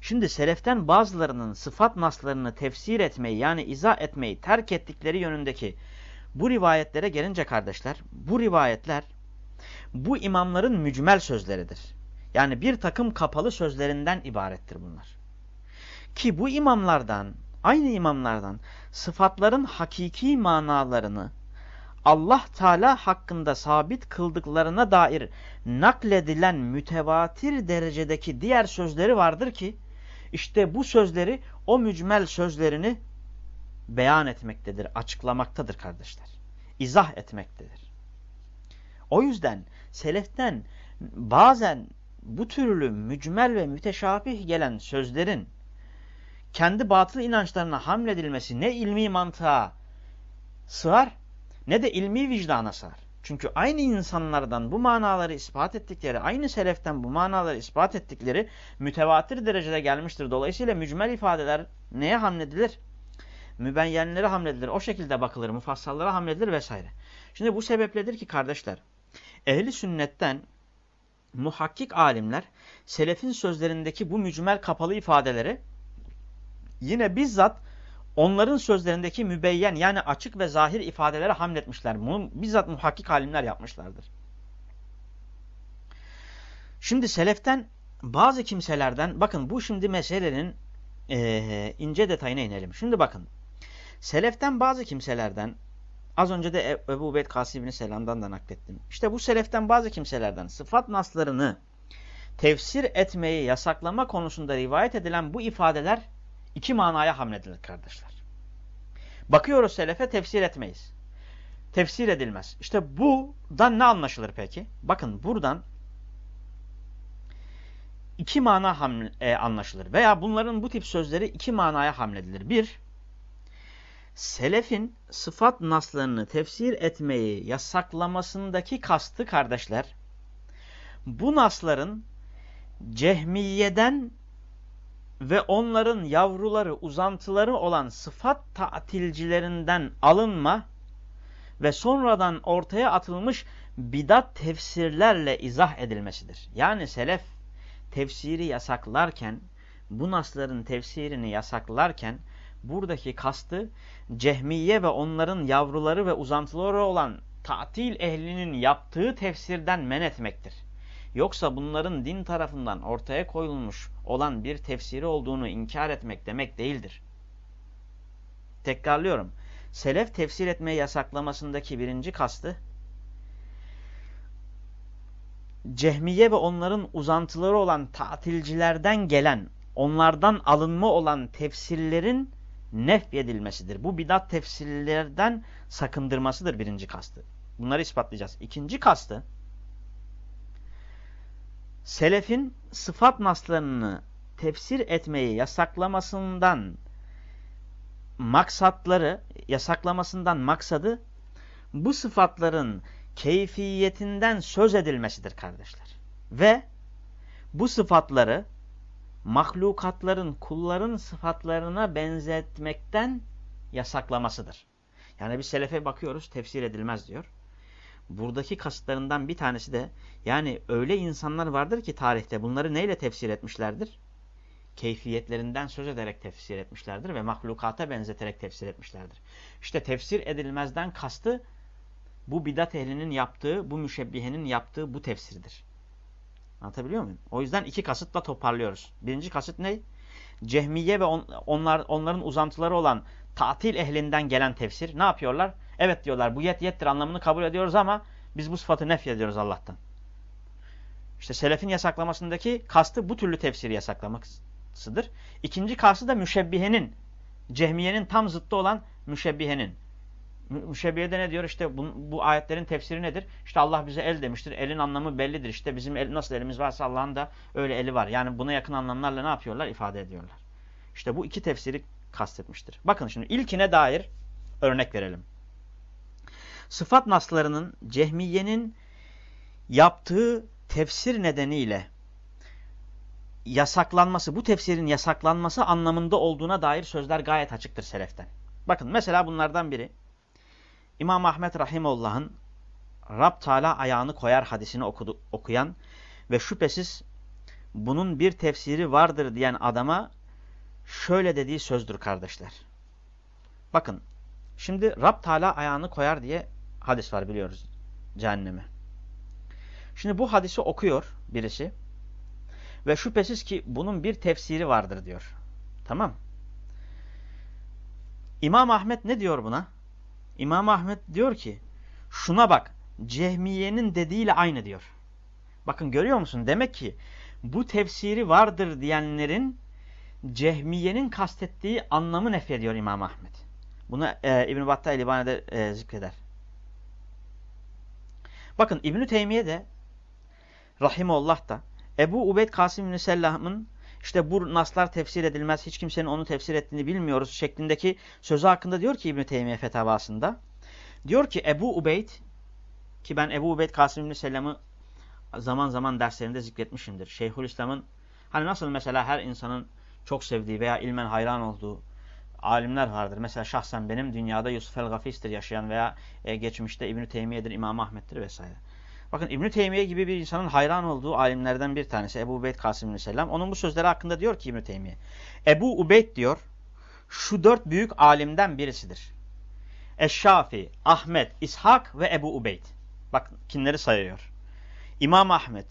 A: Şimdi seleften bazılarının sıfat naslarını tefsir etmeyi yani izah etmeyi terk ettikleri yönündeki bu rivayetlere gelince kardeşler, bu rivayetler bu imamların mücmel sözleridir. Yani bir takım kapalı sözlerinden ibarettir bunlar. Ki bu imamlardan, aynı imamlardan sıfatların hakiki manalarını Allah Teala hakkında sabit kıldıklarına dair nakledilen mütevatir derecedeki diğer sözleri vardır ki işte bu sözleri o mücmel sözlerini beyan etmektedir, açıklamaktadır kardeşler. İzah etmektedir. O yüzden seleften bazen bu türlü mücmel ve müteşabih gelen sözlerin kendi batıl inançlarına hamledilmesi ne ilmi mantığa sığar ne de ilmi vicdana sığar. Çünkü aynı insanlardan bu manaları ispat ettikleri, aynı seleften bu manaları ispat ettikleri mütevatir derecede gelmiştir. Dolayısıyla mücmel ifadeler neye hamledilir? Mübeyyenlere hamledilir. O şekilde bakılır. Mufassallara hamledilir vesaire. Şimdi bu sebepledir ki kardeşler, ehli sünnetten muhakkik alimler selefin sözlerindeki bu mücmel kapalı ifadeleri yine bizzat onların sözlerindeki mübeyyen yani açık ve zahir ifadelere hamletmişler. Bunu bizzat muhakkik alimler yapmışlardır. Şimdi seleften bazı kimselerden bakın bu şimdi meselenin e, ince detayına inelim. Şimdi bakın seleften bazı kimselerden az önce de e, Ebu Ubeyd Kasibini Selam'dan da naklettim. İşte bu seleften bazı kimselerden sıfat naslarını tefsir etmeyi yasaklama konusunda rivayet edilen bu ifadeler iki manaya hamledilir kardeşler. Bakıyoruz selefe tefsir etmeyiz. Tefsir edilmez. İşte buradan ne anlaşılır peki? Bakın buradan iki mana hamle, e, anlaşılır. Veya bunların bu tip sözleri iki manaya hamledilir. Bir, selefin sıfat naslarını tefsir etmeyi yasaklamasındaki kastı kardeşler, bu nasların cehmiyeden ve onların yavruları, uzantıları olan sıfat tatilcilerinden alınma ve sonradan ortaya atılmış bidat tefsirlerle izah edilmesidir. Yani selef tefsiri yasaklarken, bu nasların tefsirini yasaklarken buradaki kastı cehmiye ve onların yavruları ve uzantıları olan tatil ehlinin yaptığı tefsirden men etmektir. Yoksa bunların din tarafından ortaya koyulmuş olan bir tefsiri olduğunu inkar etmek demek değildir. Tekrarlıyorum. Selef tefsir etmeyi yasaklamasındaki birinci kastı Cehmiye ve onların uzantıları olan tatilcilerden gelen, onlardan alınma olan tefsirlerin nefyedilmesidir. Bu bidat tefsirlerden sakındırmasıdır birinci kastı. Bunları ispatlayacağız. İkinci kastı selefin sıfat naslarını tefsir etmeyi yasaklamasından maksatları, yasaklamasından maksadı bu sıfatların keyfiyetinden söz edilmesidir kardeşler. Ve bu sıfatları mahlukatların, kulların sıfatlarına benzetmekten yasaklamasıdır. Yani bir selefe bakıyoruz tefsir edilmez diyor buradaki kasıtlarından bir tanesi de yani öyle insanlar vardır ki tarihte bunları neyle tefsir etmişlerdir? Keyfiyetlerinden söz ederek tefsir etmişlerdir ve mahlukata benzeterek tefsir etmişlerdir. İşte tefsir edilmezden kastı bu bidat ehlinin yaptığı, bu müşebbihenin yaptığı bu tefsirdir. Anlatabiliyor muyum? O yüzden iki kasıtla toparlıyoruz. Birinci kasıt ne? Cehmiye ve on, onlar, onların uzantıları olan tatil ehlinden gelen tefsir ne yapıyorlar? Evet diyorlar bu yet yettir anlamını kabul ediyoruz ama biz bu sıfatı nef ediyoruz Allah'tan. İşte selefin yasaklamasındaki kastı bu türlü tefsiri yasaklamasıdır. İkinci kastı da müşebbihenin, cehmiyenin tam zıttı olan müşebbihenin. Müşebbihede ne diyor? İşte bu, bu ayetlerin tefsiri nedir? İşte Allah bize el demiştir. Elin anlamı bellidir. İşte bizim el, nasıl elimiz varsa Allah'ın da öyle eli var. Yani buna yakın anlamlarla ne yapıyorlar? İfade ediyorlar. İşte bu iki tefsiri kastetmiştir. Bakın şimdi ilkine dair örnek verelim sıfat naslarının cehmiyenin yaptığı tefsir nedeniyle yasaklanması, bu tefsirin yasaklanması anlamında olduğuna dair sözler gayet açıktır seleften. Bakın mesela bunlardan biri İmam Ahmet Rahimullah'ın Rab Teala ayağını koyar hadisini okudu, okuyan ve şüphesiz bunun bir tefsiri vardır diyen adama şöyle dediği sözdür kardeşler. Bakın şimdi Rab Teala ayağını koyar diye hadis var biliyoruz cehenneme. Şimdi bu hadisi okuyor birisi ve şüphesiz ki bunun bir tefsiri vardır diyor. Tamam. İmam Ahmet ne diyor buna? İmam Ahmet diyor ki şuna bak Cehmiye'nin dediğiyle aynı diyor. Bakın görüyor musun? Demek ki bu tefsiri vardır diyenlerin Cehmiye'nin kastettiği anlamı nefyediyor İmam Ahmet. Bunu e, İbn-i Battal İbane'de e, zikreder. Bakın İbn-i Teymiye de Rahimullah da Ebu Ubeyd Kasım bin Sellam'ın işte bu naslar tefsir edilmez, hiç kimsenin onu tefsir ettiğini bilmiyoruz şeklindeki sözü hakkında diyor ki İbn-i Teymiye fetavasında. Diyor ki Ebu Ubeyd ki ben Ebu Ubeyd Kasım bin Sellam'ı zaman zaman derslerinde zikretmişimdir. Şeyhülislam'ın hani nasıl mesela her insanın çok sevdiği veya ilmen hayran olduğu alimler vardır. Mesela şahsen benim dünyada Yusuf el-Gafis'tir yaşayan veya e, geçmişte İbn-i Teymiye'dir, İmam Ahmet'tir vesaire. Bakın İbn-i Teymiye gibi bir insanın hayran olduğu alimlerden bir tanesi Ebu Ubeyd Kasım Selam. Onun bu sözleri hakkında diyor ki İbn-i Teymiye. Ebu Ubeyd diyor şu dört büyük alimden birisidir. Eşşafi, Ahmet, İshak ve Ebu Ubeyd. Bak kimleri sayıyor. İmam Ahmet,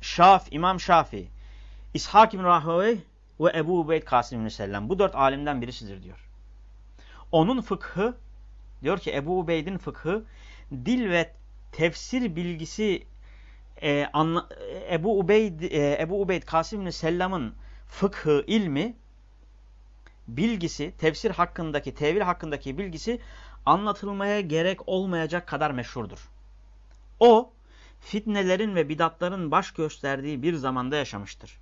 A: Şaf, İmam Şafi, İshak ibn Rahvey ve Ebu Ubeyd Kasım Selam. Bu dört alimden birisidir diyor. Onun fıkhı, diyor ki Ebu Ubeyd'in fıkhı dil ve tefsir bilgisi e, anla, Ebu Ubeyd e, Ebu Ubeyd Kasım bin Sellam'ın fıkhı ilmi bilgisi, tefsir hakkındaki, tevil hakkındaki bilgisi anlatılmaya gerek olmayacak kadar meşhurdur. O fitnelerin ve bidatların baş gösterdiği bir zamanda yaşamıştır.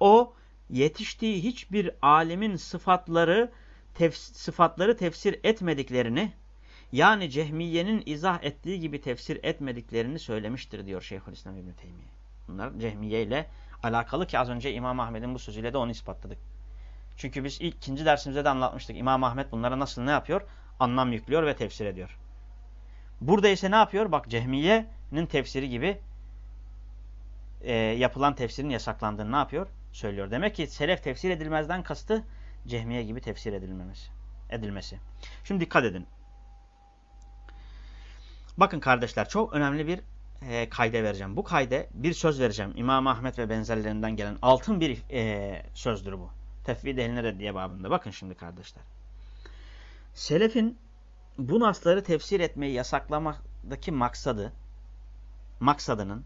A: O yetiştiği hiçbir alimin sıfatları tef sıfatları tefsir etmediklerini yani Cehmiye'nin izah ettiği gibi tefsir etmediklerini söylemiştir diyor Şeyhülislam İbn Teymiye. Bunlar Cehmiye ile alakalı ki az önce İmam Ahmet'in bu sözüyle de onu ispatladık. Çünkü biz ilk ikinci dersimizde de anlatmıştık. İmam Ahmet bunlara nasıl ne yapıyor? Anlam yüklüyor ve tefsir ediyor. Burada ise ne yapıyor? Bak Cehmiye'nin tefsiri gibi e, yapılan tefsirin yasaklandığını ne yapıyor? Söylüyor. Demek ki selef tefsir edilmezden kastı Cehmiye gibi tefsir edilmemesi, edilmesi. Şimdi dikkat edin. Bakın kardeşler çok önemli bir e, kayde vereceğim. Bu kayde bir söz vereceğim. İmam Ahmet ve benzerlerinden gelen altın bir e, sözdür bu. Tefvid ehline reddiye babında. Bakın şimdi kardeşler. Selefin bu nasları tefsir etmeyi yasaklamadaki maksadı, maksadının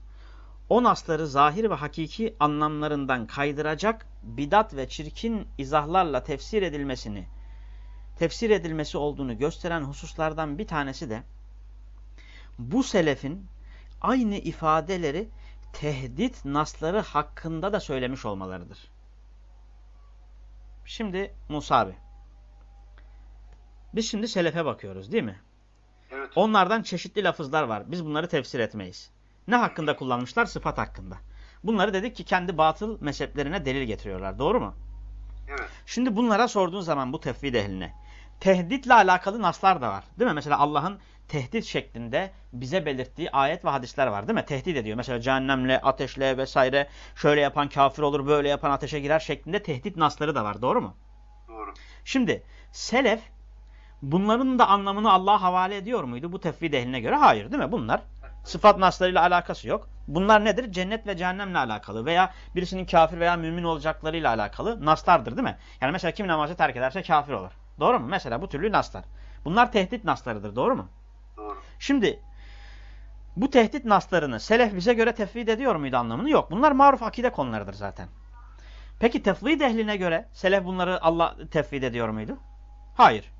A: o nasları zahir ve hakiki anlamlarından kaydıracak bidat ve çirkin izahlarla tefsir edilmesini, tefsir edilmesi olduğunu gösteren hususlardan bir tanesi de bu selefin aynı ifadeleri tehdit nasları hakkında da söylemiş olmalarıdır. Şimdi Musa abi. Biz şimdi selefe bakıyoruz değil mi?
B: Evet.
A: Onlardan çeşitli lafızlar var. Biz bunları tefsir etmeyiz. Ne hakkında kullanmışlar? Sıfat hakkında. Bunları dedik ki kendi batıl mezheplerine delil getiriyorlar. Doğru mu?
B: Evet.
A: Şimdi bunlara sorduğun zaman bu tefvid ehline tehditle alakalı naslar da var. Değil mi? Mesela Allah'ın tehdit şeklinde bize belirttiği ayet ve hadisler var değil mi? Tehdit ediyor. Mesela cehennemle, ateşle vesaire şöyle yapan kafir olur, böyle yapan ateşe girer şeklinde tehdit nasları da var. Doğru mu?
B: Doğru.
A: Şimdi selef bunların da anlamını Allah'a havale ediyor muydu bu tefvid ehline göre? Hayır değil mi? Bunlar sıfat naslarıyla alakası yok. Bunlar nedir? Cennet ve cehennemle alakalı veya birisinin kafir veya mümin olacaklarıyla alakalı naslardır değil mi? Yani mesela kim namazı terk ederse kafir olur. Doğru mu? Mesela bu türlü naslar. Bunlar tehdit naslarıdır. Doğru mu?
B: Doğru.
A: Şimdi bu tehdit naslarını selef bize göre tefvid ediyor muydu anlamını? Yok. Bunlar maruf akide konularıdır zaten. Peki tefvid ehline göre selef bunları Allah tefvid ediyor muydu? Hayır.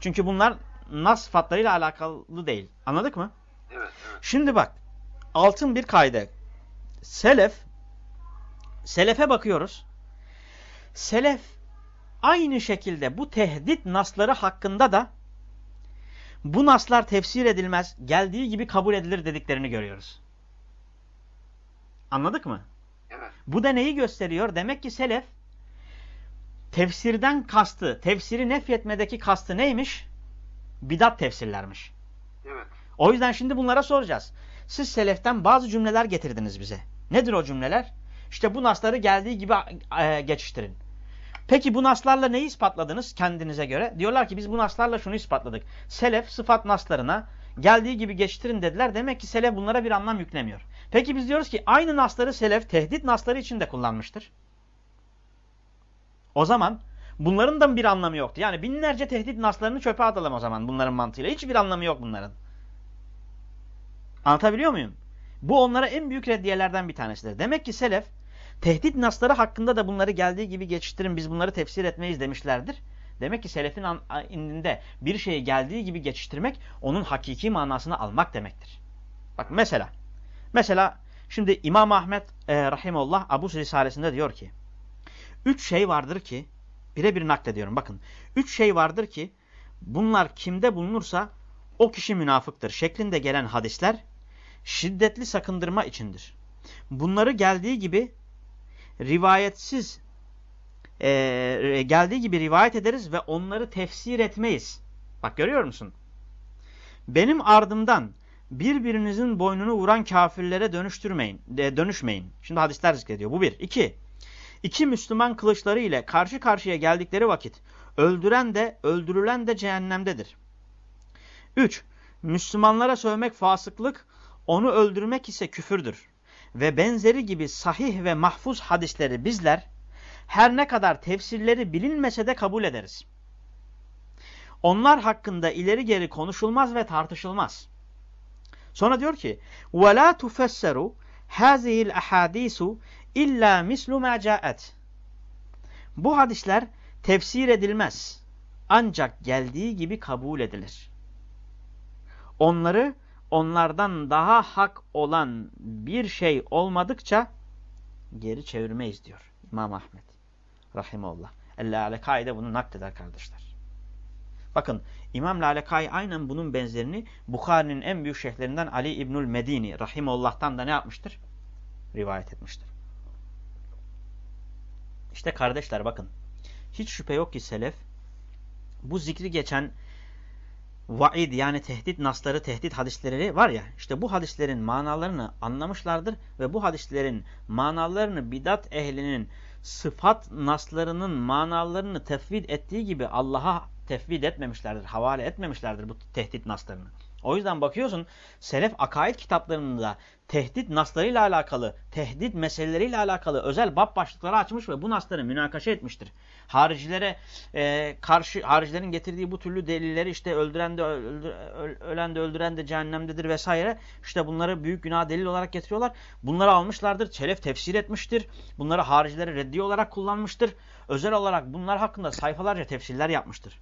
A: Çünkü bunlar nas sıfatlarıyla alakalı değil. Anladık mı?
B: Evet. Evet.
A: Şimdi bak. Altın bir kaydı. Selef Selefe bakıyoruz. Selef aynı şekilde bu tehdit nasları hakkında da bu naslar tefsir edilmez, geldiği gibi kabul edilir dediklerini görüyoruz. Anladık mı?
B: Evet.
A: Bu da neyi gösteriyor? Demek ki selef tefsirden kastı, tefsiri nefyetmedeki kastı neymiş? Bidat tefsirlermiş.
B: Evet.
A: O yüzden şimdi bunlara soracağız. Siz seleften bazı cümleler getirdiniz bize. Nedir o cümleler? İşte bu nasları geldiği gibi e, geçiştirin. Peki bu naslarla neyi ispatladınız kendinize göre? Diyorlar ki biz bu naslarla şunu ispatladık. Selef sıfat naslarına geldiği gibi geçiştirin dediler. Demek ki selef bunlara bir anlam yüklemiyor. Peki biz diyoruz ki aynı nasları selef tehdit nasları için de kullanmıştır. O zaman bunların da bir anlamı yoktu. Yani binlerce tehdit naslarını çöpe atalım o zaman bunların mantığıyla. Hiçbir anlamı yok bunların. Anlatabiliyor muyum? Bu onlara en büyük reddiyelerden bir tanesidir. Demek ki selef tehdit nasları hakkında da bunları geldiği gibi geçiştirin biz bunları tefsir etmeyiz demişlerdir. Demek ki selefin indinde bir şeyi geldiği gibi geçiştirmek onun hakiki manasını almak demektir. Bak mesela mesela şimdi İmam Ahmet e, Rahimullah Abu Risalesinde diyor ki üç şey vardır ki birebir naklediyorum bakın üç şey vardır ki bunlar kimde bulunursa o kişi münafıktır şeklinde gelen hadisler şiddetli sakındırma içindir. Bunları geldiği gibi rivayetsiz e, geldiği gibi rivayet ederiz ve onları tefsir etmeyiz. Bak görüyor musun? Benim ardımdan birbirinizin boynunu vuran kafirlere dönüştürmeyin, e, dönüşmeyin. Şimdi hadisler zikrediyor. Bu bir. İki. İki Müslüman kılıçları ile karşı karşıya geldikleri vakit öldüren de öldürülen de cehennemdedir. Üç. Müslümanlara sövmek fasıklık, onu öldürmek ise küfürdür. Ve benzeri gibi sahih ve mahfuz hadisleri bizler her ne kadar tefsirleri bilinmese de kabul ederiz. Onlar hakkında ileri geri konuşulmaz ve tartışılmaz. Sonra diyor ki: "Ve la tufassaru hazihi'l ahadisu illa mislu ma ca'at." Bu hadisler tefsir edilmez. Ancak geldiği gibi kabul edilir. Onları onlardan daha hak olan bir şey olmadıkça geri çevirmeyiz diyor İmam Ahmet. Rahimullah. El-Lalekai de bunu nakleder kardeşler. Bakın İmam Lalekai aynen bunun benzerini Bukhari'nin en büyük şeyhlerinden Ali İbnül Medini Rahimullah'tan da ne yapmıştır? Rivayet etmiştir. İşte kardeşler bakın. Hiç şüphe yok ki selef bu zikri geçen vaid yani tehdit nasları, tehdit hadisleri var ya işte bu hadislerin manalarını anlamışlardır ve bu hadislerin manalarını bidat ehlinin sıfat naslarının manalarını tefvid ettiği gibi Allah'a tefvid etmemişlerdir, havale etmemişlerdir bu tehdit naslarını. O yüzden bakıyorsun selef akaid kitaplarında tehdit naslarıyla alakalı, tehdit meseleleriyle alakalı özel bab başlıkları açmış ve bu nasları münakaşa etmiştir. Haricilere e, karşı, haricilerin getirdiği bu türlü delilleri işte öldüren de, öldür, ölen de öldüren de cehennemdedir vesaire. İşte bunları büyük günah delil olarak getiriyorlar. Bunları almışlardır, selef tefsir etmiştir. Bunları haricilere reddi olarak kullanmıştır. Özel olarak bunlar hakkında sayfalarca tefsirler yapmıştır.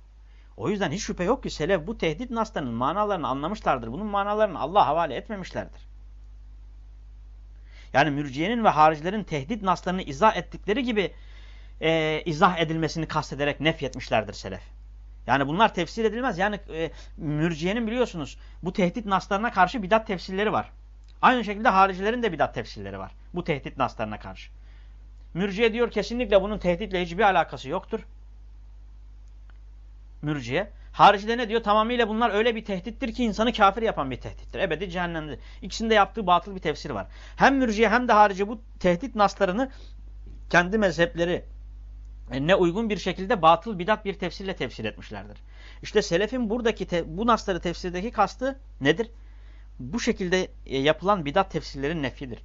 A: O yüzden hiç şüphe yok ki selef bu tehdit naslarının manalarını anlamışlardır. Bunun manalarını Allah havale etmemişlerdir. Yani mürciyenin ve haricilerin tehdit naslarını izah ettikleri gibi e, izah edilmesini kastederek nefyetmişlerdir selef. Yani bunlar tefsir edilmez. Yani e, mürciyenin biliyorsunuz bu tehdit naslarına karşı bidat tefsirleri var. Aynı şekilde haricilerin de bidat tefsirleri var. Bu tehdit naslarına karşı. Mürciye diyor kesinlikle bunun tehditle hiçbir alakası yoktur mürciye. Haricide ne diyor? Tamamıyla bunlar öyle bir tehdittir ki insanı kafir yapan bir tehdittir. Ebedi cehennemde. İkisinde yaptığı batıl bir tefsir var. Hem mürciye hem de harici bu tehdit naslarını kendi mezhepleri e, ne uygun bir şekilde batıl bidat bir tefsirle tefsir etmişlerdir. İşte selefin buradaki bu nasları tefsirdeki kastı nedir? Bu şekilde e, yapılan bidat tefsirlerin nefidir.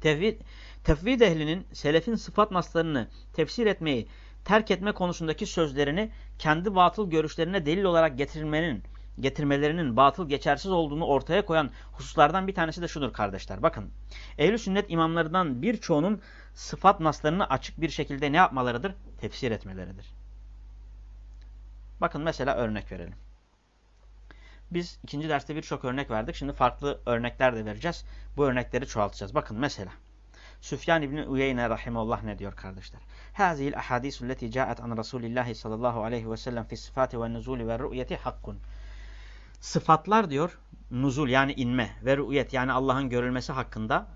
A: Tevhid, tefvid ehlinin selefin sıfat naslarını tefsir etmeyi terk etme konusundaki sözlerini kendi batıl görüşlerine delil olarak getirilmenin getirmelerinin batıl geçersiz olduğunu ortaya koyan hususlardan bir tanesi de şudur kardeşler. Bakın ehl sünnet imamlarından birçoğunun sıfat naslarını açık bir şekilde ne yapmalarıdır? Tefsir etmeleridir. Bakın mesela örnek verelim. Biz ikinci derste birçok örnek verdik. Şimdi farklı örnekler de vereceğiz. Bu örnekleri çoğaltacağız. Bakın mesela. Süfyan İbni Uyeyne Rahimullah ne diyor kardeşler? Hazihil ahadisu leti caet an Resulillahi sallallahu aleyhi ve sellem fi sıfati ve nuzuli ve rü'yeti hakkun. Sıfatlar diyor, nuzul yani inme ve rü'yet yani Allah'ın görülmesi hakkında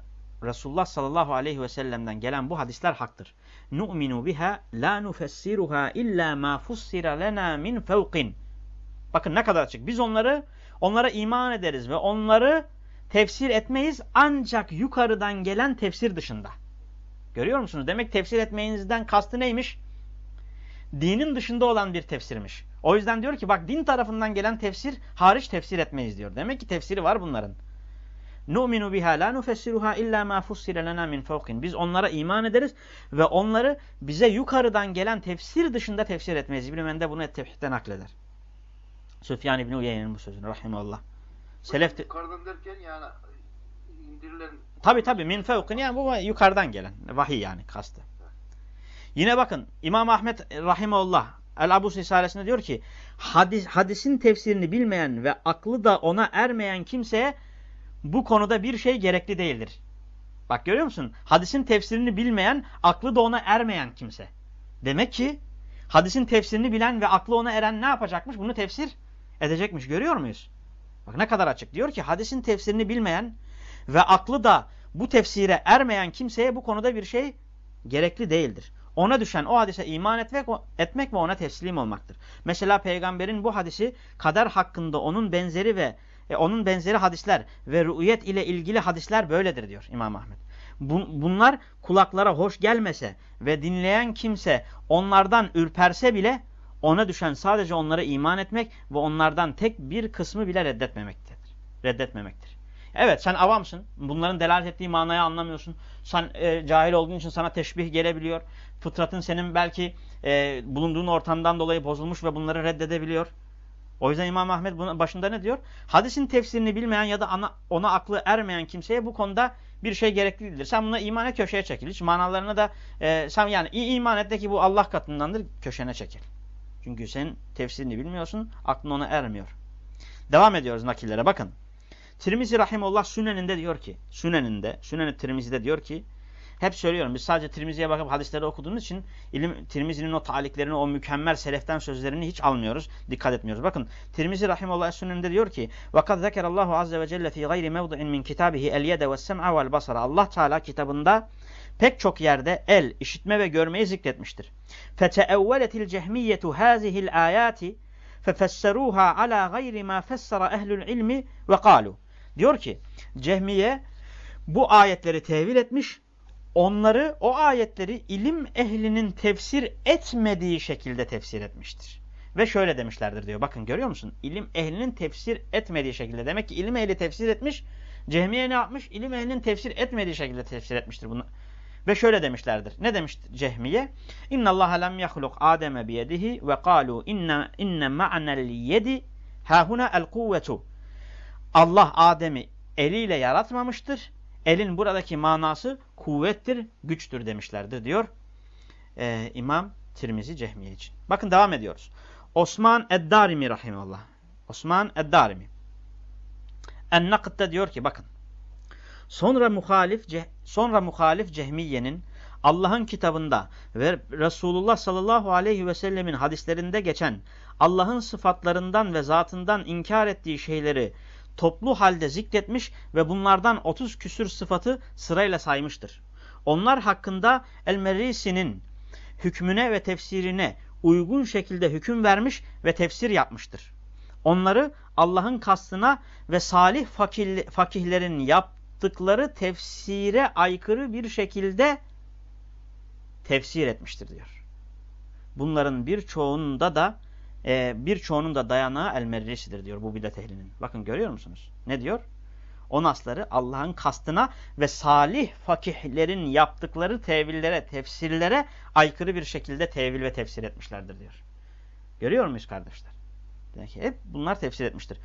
A: Resulullah sallallahu aleyhi ve sellem'den gelen bu hadisler haktır. Nu'minu biha la nufessiruha illa ma fussira lena min fevqin. Bakın ne kadar açık. Biz onları onlara iman ederiz ve onları tefsir etmeyiz ancak yukarıdan gelen tefsir dışında. Görüyor musunuz? Demek tefsir etmeyinizden kastı neymiş? Dinin dışında olan bir tefsirmiş. O yüzden diyor ki bak din tarafından gelen tefsir hariç tefsir etmeyiz diyor. Demek ki tefsiri var bunların. Nu'minu biha la nufessiruha illa ma fussira lana min fawqin. Biz onlara iman ederiz ve onları bize yukarıdan gelen tefsir dışında tefsir etmeyiz. İbn Mende bunu tevhidden nakleder. Süfyan İbn Uyeyne'nin bu sözünü rahimeullah. Selef de...
B: Yukarıdan derken yani indirilen...
A: Tabi tabi min fevkin yani bu yukarıdan gelen vahiy yani kastı. Yine bakın İmam Ahmet rahimeullah El-Abus Risalesi'nde diyor ki hadis, hadisin tefsirini bilmeyen ve aklı da ona ermeyen kimseye bu konuda bir şey gerekli değildir. Bak görüyor musun? Hadisin tefsirini bilmeyen, aklı da ona ermeyen kimse. Demek ki hadisin tefsirini bilen ve aklı ona eren ne yapacakmış? Bunu tefsir edecekmiş. Görüyor muyuz? Bak ne kadar açık. Diyor ki hadisin tefsirini bilmeyen ve aklı da bu tefsire ermeyen kimseye bu konuda bir şey gerekli değildir. Ona düşen o hadise iman etmek, etmek ve ona teslim olmaktır. Mesela peygamberin bu hadisi kader hakkında onun benzeri ve e, onun benzeri hadisler ve rü'yet ile ilgili hadisler böyledir diyor İmam Ahmet. bunlar kulaklara hoş gelmese ve dinleyen kimse onlardan ürperse bile ona düşen sadece onlara iman etmek ve onlardan tek bir kısmı bile reddetmemektedir. Reddetmemektir. Evet sen avamsın. Bunların delalet ettiği manayı anlamıyorsun. Sen e, cahil olduğun için sana teşbih gelebiliyor. Fıtratın senin belki e, bulunduğun ortamdan dolayı bozulmuş ve bunları reddedebiliyor. O yüzden İmam Ahmet başında ne diyor? Hadisin tefsirini bilmeyen ya da ana, ona aklı ermeyen kimseye bu konuda bir şey gerekli değildir. Sen buna iman et köşeye çekil. Hiç manalarını da e, sen yani iman et de ki bu Allah katındandır köşene çekil. Çünkü sen tefsirini bilmiyorsun, aklın ona ermiyor. Devam ediyoruz nakillere bakın. Tirmizi Rahimullah Sünen'inde diyor ki, Sünen'inde, Sünen-i Tirmizi'de diyor ki, hep söylüyorum biz sadece Tirmizi'ye bakıp hadisleri okuduğumuz için ilim Tirmizi'nin o taliklerini, o mükemmel seleften sözlerini hiç almıyoruz, dikkat etmiyoruz. Bakın Tirmizi rahimehullah süneninde diyor ki: "Vakat zekerallahu azze ve celle fi gayri mevdi'in min kitabihi el yede ve's sem'a vel basara." Allah Teala kitabında pek çok yerde el, işitme ve görmeyi zikretmiştir. Cehmiyetu hazihil ayati fefesseruha ala gayri ma fessara ehlul ilmi ve kalu. Diyor ki Cehmiye bu ayetleri tevil etmiş onları o ayetleri ilim ehlinin tefsir etmediği şekilde tefsir etmiştir. Ve şöyle demişlerdir diyor. Bakın görüyor musun? İlim ehlinin tefsir etmediği şekilde. Demek ki ilim ehli tefsir etmiş. Cehmiye ne yapmış? İlim ehlinin tefsir etmediği şekilde tefsir etmiştir bunu. Ve şöyle demişlerdir. Ne demiş Cehmiye? İnna Allah lem yahluk Adem'e biyedihi ve kalu inne inne ma'nel yedi hahuna el kuvvetu. Allah Adem'i eliyle yaratmamıştır. Elin buradaki manası kuvvettir, güçtür demişlerdir diyor ee, İmam Tirmizi Cehmiye için. Bakın devam ediyoruz. Osman Eddarimi rahimullah. Osman Eddarimi. En-Nakıd'da diyor ki bakın. Sonra muhalif sonra muhalif Cehmiye'nin Allah'ın kitabında ve Resulullah sallallahu aleyhi ve sellemin hadislerinde geçen Allah'ın sıfatlarından ve zatından inkar ettiği şeyleri toplu halde zikretmiş ve bunlardan 30 küsür sıfatı sırayla saymıştır. Onlar hakkında El-Merisi'nin hükmüne ve tefsirine uygun şekilde hüküm vermiş ve tefsir yapmıştır. Onları Allah'ın kastına ve salih fakihlerin yaptıkları tefsire aykırı bir şekilde tefsir etmiştir diyor. Bunların birçoğunda da e, birçoğunun da dayanağı el-merrisidir diyor bu bidat ehlinin. Bakın görüyor musunuz? Ne diyor? O nasları Allah'ın kastına ve salih fakihlerin yaptıkları tevillere, tefsirlere aykırı bir şekilde tevil ve tefsir etmişlerdir diyor. Görüyor muyuz kardeşler? Demek ki hep bunlar tefsir etmiştir.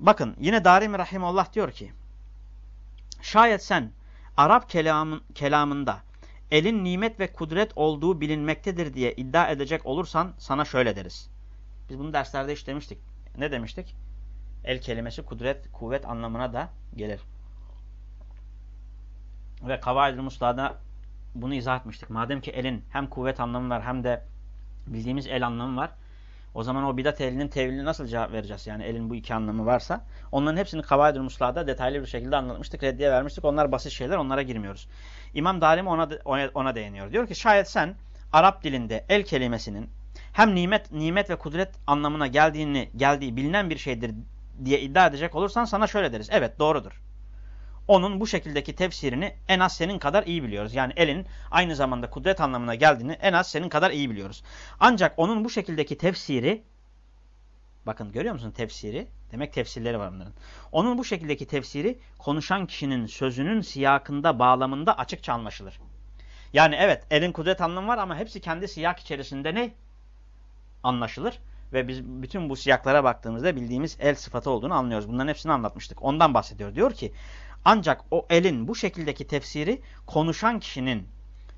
A: Bakın yine Darimi Rahimullah diyor ki şayet sen Arap kelamın, kelamında elin nimet ve kudret olduğu bilinmektedir diye iddia edecek olursan sana şöyle deriz. Biz bunu derslerde işlemiştik. Ne demiştik? El kelimesi kudret, kuvvet anlamına da gelir. Ve Kavaid-i Musla'da bunu izah etmiştik. Madem ki elin hem kuvvet anlamı var hem de bildiğimiz el anlamı var. O zaman o bidat ehlinin teviline nasıl cevap vereceğiz? Yani elin bu iki anlamı varsa. Onların hepsini Kavaid-ül Musla'da detaylı bir şekilde anlatmıştık. Reddiye vermiştik. Onlar basit şeyler. Onlara girmiyoruz. İmam Darimi ona, ona, ona değiniyor. Diyor ki şayet sen Arap dilinde el kelimesinin hem nimet nimet ve kudret anlamına geldiğini geldiği bilinen bir şeydir diye iddia edecek olursan sana şöyle deriz. Evet doğrudur. Onun bu şekildeki tefsirini en az senin kadar iyi biliyoruz. Yani elin aynı zamanda kudret anlamına geldiğini en az senin kadar iyi biliyoruz. Ancak onun bu şekildeki tefsiri bakın görüyor musun tefsiri? Demek tefsirleri var bunların. Onun bu şekildeki tefsiri konuşan kişinin sözünün siyakında bağlamında açıkça anlaşılır. Yani evet elin kudret anlamı var ama hepsi kendi siyak içerisinde ne? Anlaşılır. Ve biz bütün bu siyaklara baktığımızda bildiğimiz el sıfatı olduğunu anlıyoruz. Bunların hepsini anlatmıştık. Ondan bahsediyor. Diyor ki ancak o elin bu şekildeki tefsiri konuşan kişinin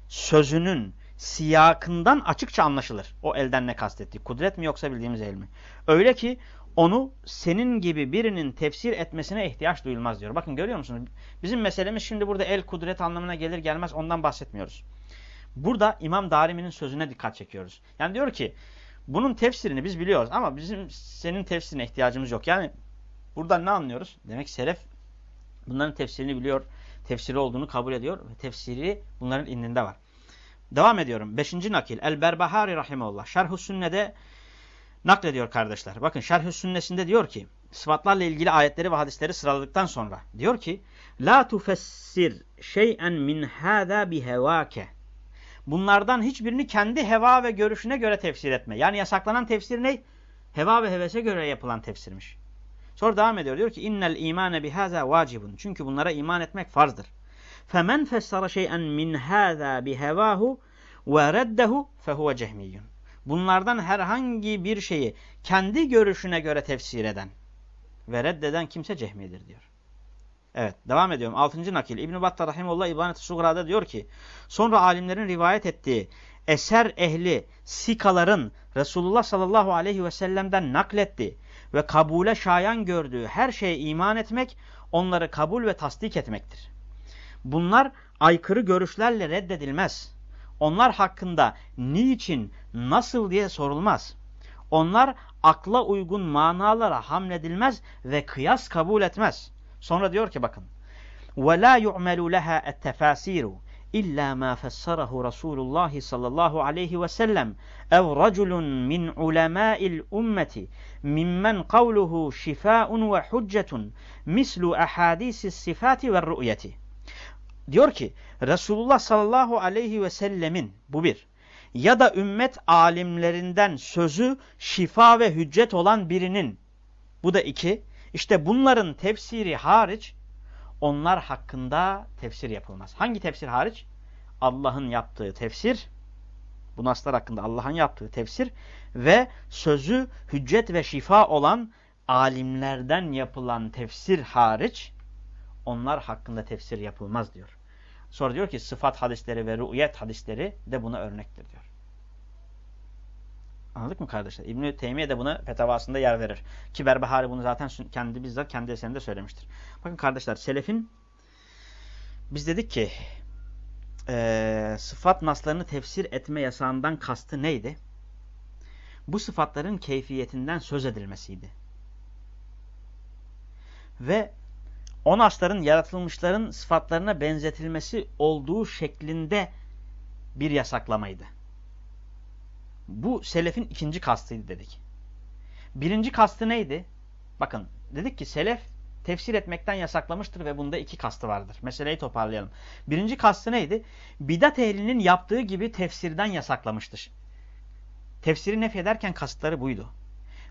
A: sözünün siyakından açıkça anlaşılır. O elden ne kastettiği. Kudret mi yoksa bildiğimiz el mi? Öyle ki onu senin gibi birinin tefsir etmesine ihtiyaç duyulmaz diyor. Bakın görüyor musunuz? Bizim meselemiz şimdi burada el kudret anlamına gelir gelmez ondan bahsetmiyoruz. Burada İmam Darimi'nin sözüne dikkat çekiyoruz. Yani diyor ki bunun tefsirini biz biliyoruz ama bizim senin tefsirine ihtiyacımız yok. Yani buradan ne anlıyoruz? Demek Selef bunların tefsirini biliyor, tefsiri olduğunu kabul ediyor ve tefsiri bunların indinde var. Devam ediyorum. Beşinci nakil. El-Berbahari Rahimullah. Şerh-ü Sünne'de naklediyor kardeşler. Bakın Şerh-ü Sünne'sinde diyor ki sıfatlarla ilgili ayetleri ve hadisleri sıraladıktan sonra diyor ki La tufessir şey'en min hâzâ bihevâke Bunlardan hiçbirini kendi heva ve görüşüne göre tefsir etme. Yani yasaklanan tefsir ne? Heva ve hevese göre yapılan tefsirmiş. Sonra devam ediyor. Diyor ki innel imane bihaza vacibun. Çünkü bunlara iman etmek farzdır. Femen fessara şey'en min haza bihevahu ve reddehu fehuve cehmiyyun. Bunlardan herhangi bir şeyi kendi görüşüne göre tefsir eden ve reddeden kimse cehmidir diyor. Evet devam ediyorum. Altıncı nakil. İbn-i Battah Rahimullah İbanet-i Sugra'da diyor ki sonra alimlerin rivayet ettiği eser ehli sikaların Resulullah sallallahu aleyhi ve sellem'den nakletti ve kabule şayan gördüğü her şeye iman etmek onları kabul ve tasdik etmektir. Bunlar aykırı görüşlerle reddedilmez. Onlar hakkında niçin, nasıl diye sorulmaz. Onlar akla uygun manalara hamledilmez ve kıyas kabul etmez. Sonra diyor ki bakın. وَلَا يُعْمَلُ لَهَا التَّفَاسِيرُ illa ma fassarahu Rasulullah sallallahu aleyhi ve sellem ev raculun min ulema'il ümmeti mimmen kavluhu şifaun ve hüccetun mislu ahadisi sifati ve rü'yeti. Diyor ki Resulullah sallallahu aleyhi ve sellemin bu bir ya da ümmet alimlerinden sözü şifa ve hüccet olan birinin bu da iki işte bunların tefsiri hariç onlar hakkında tefsir yapılmaz. Hangi tefsir hariç? Allah'ın yaptığı tefsir, bu naslar hakkında Allah'ın yaptığı tefsir ve sözü hüccet ve şifa olan alimlerden yapılan tefsir hariç onlar hakkında tefsir yapılmaz diyor. Sonra diyor ki sıfat hadisleri ve rü'yet hadisleri de buna örnektir diyor. Anladık mı kardeşler? İbn-i Teymiye de buna fetavasında yer verir. Ki Berbahari bunu zaten kendi bizzat kendi eserinde söylemiştir. Bakın kardeşler selefin biz dedik ki e, sıfat naslarını tefsir etme yasağından kastı neydi? Bu sıfatların keyfiyetinden söz edilmesiydi. Ve o nasların yaratılmışların sıfatlarına benzetilmesi olduğu şeklinde bir yasaklamaydı. Bu selefin ikinci kastıydı dedik. Birinci kastı neydi? Bakın dedik ki selef tefsir etmekten yasaklamıştır ve bunda iki kastı vardır. Meseleyi toparlayalım. Birinci kastı neydi? Bidat ehlinin yaptığı gibi tefsirden yasaklamıştır. Tefsiri nef ederken kastları buydu.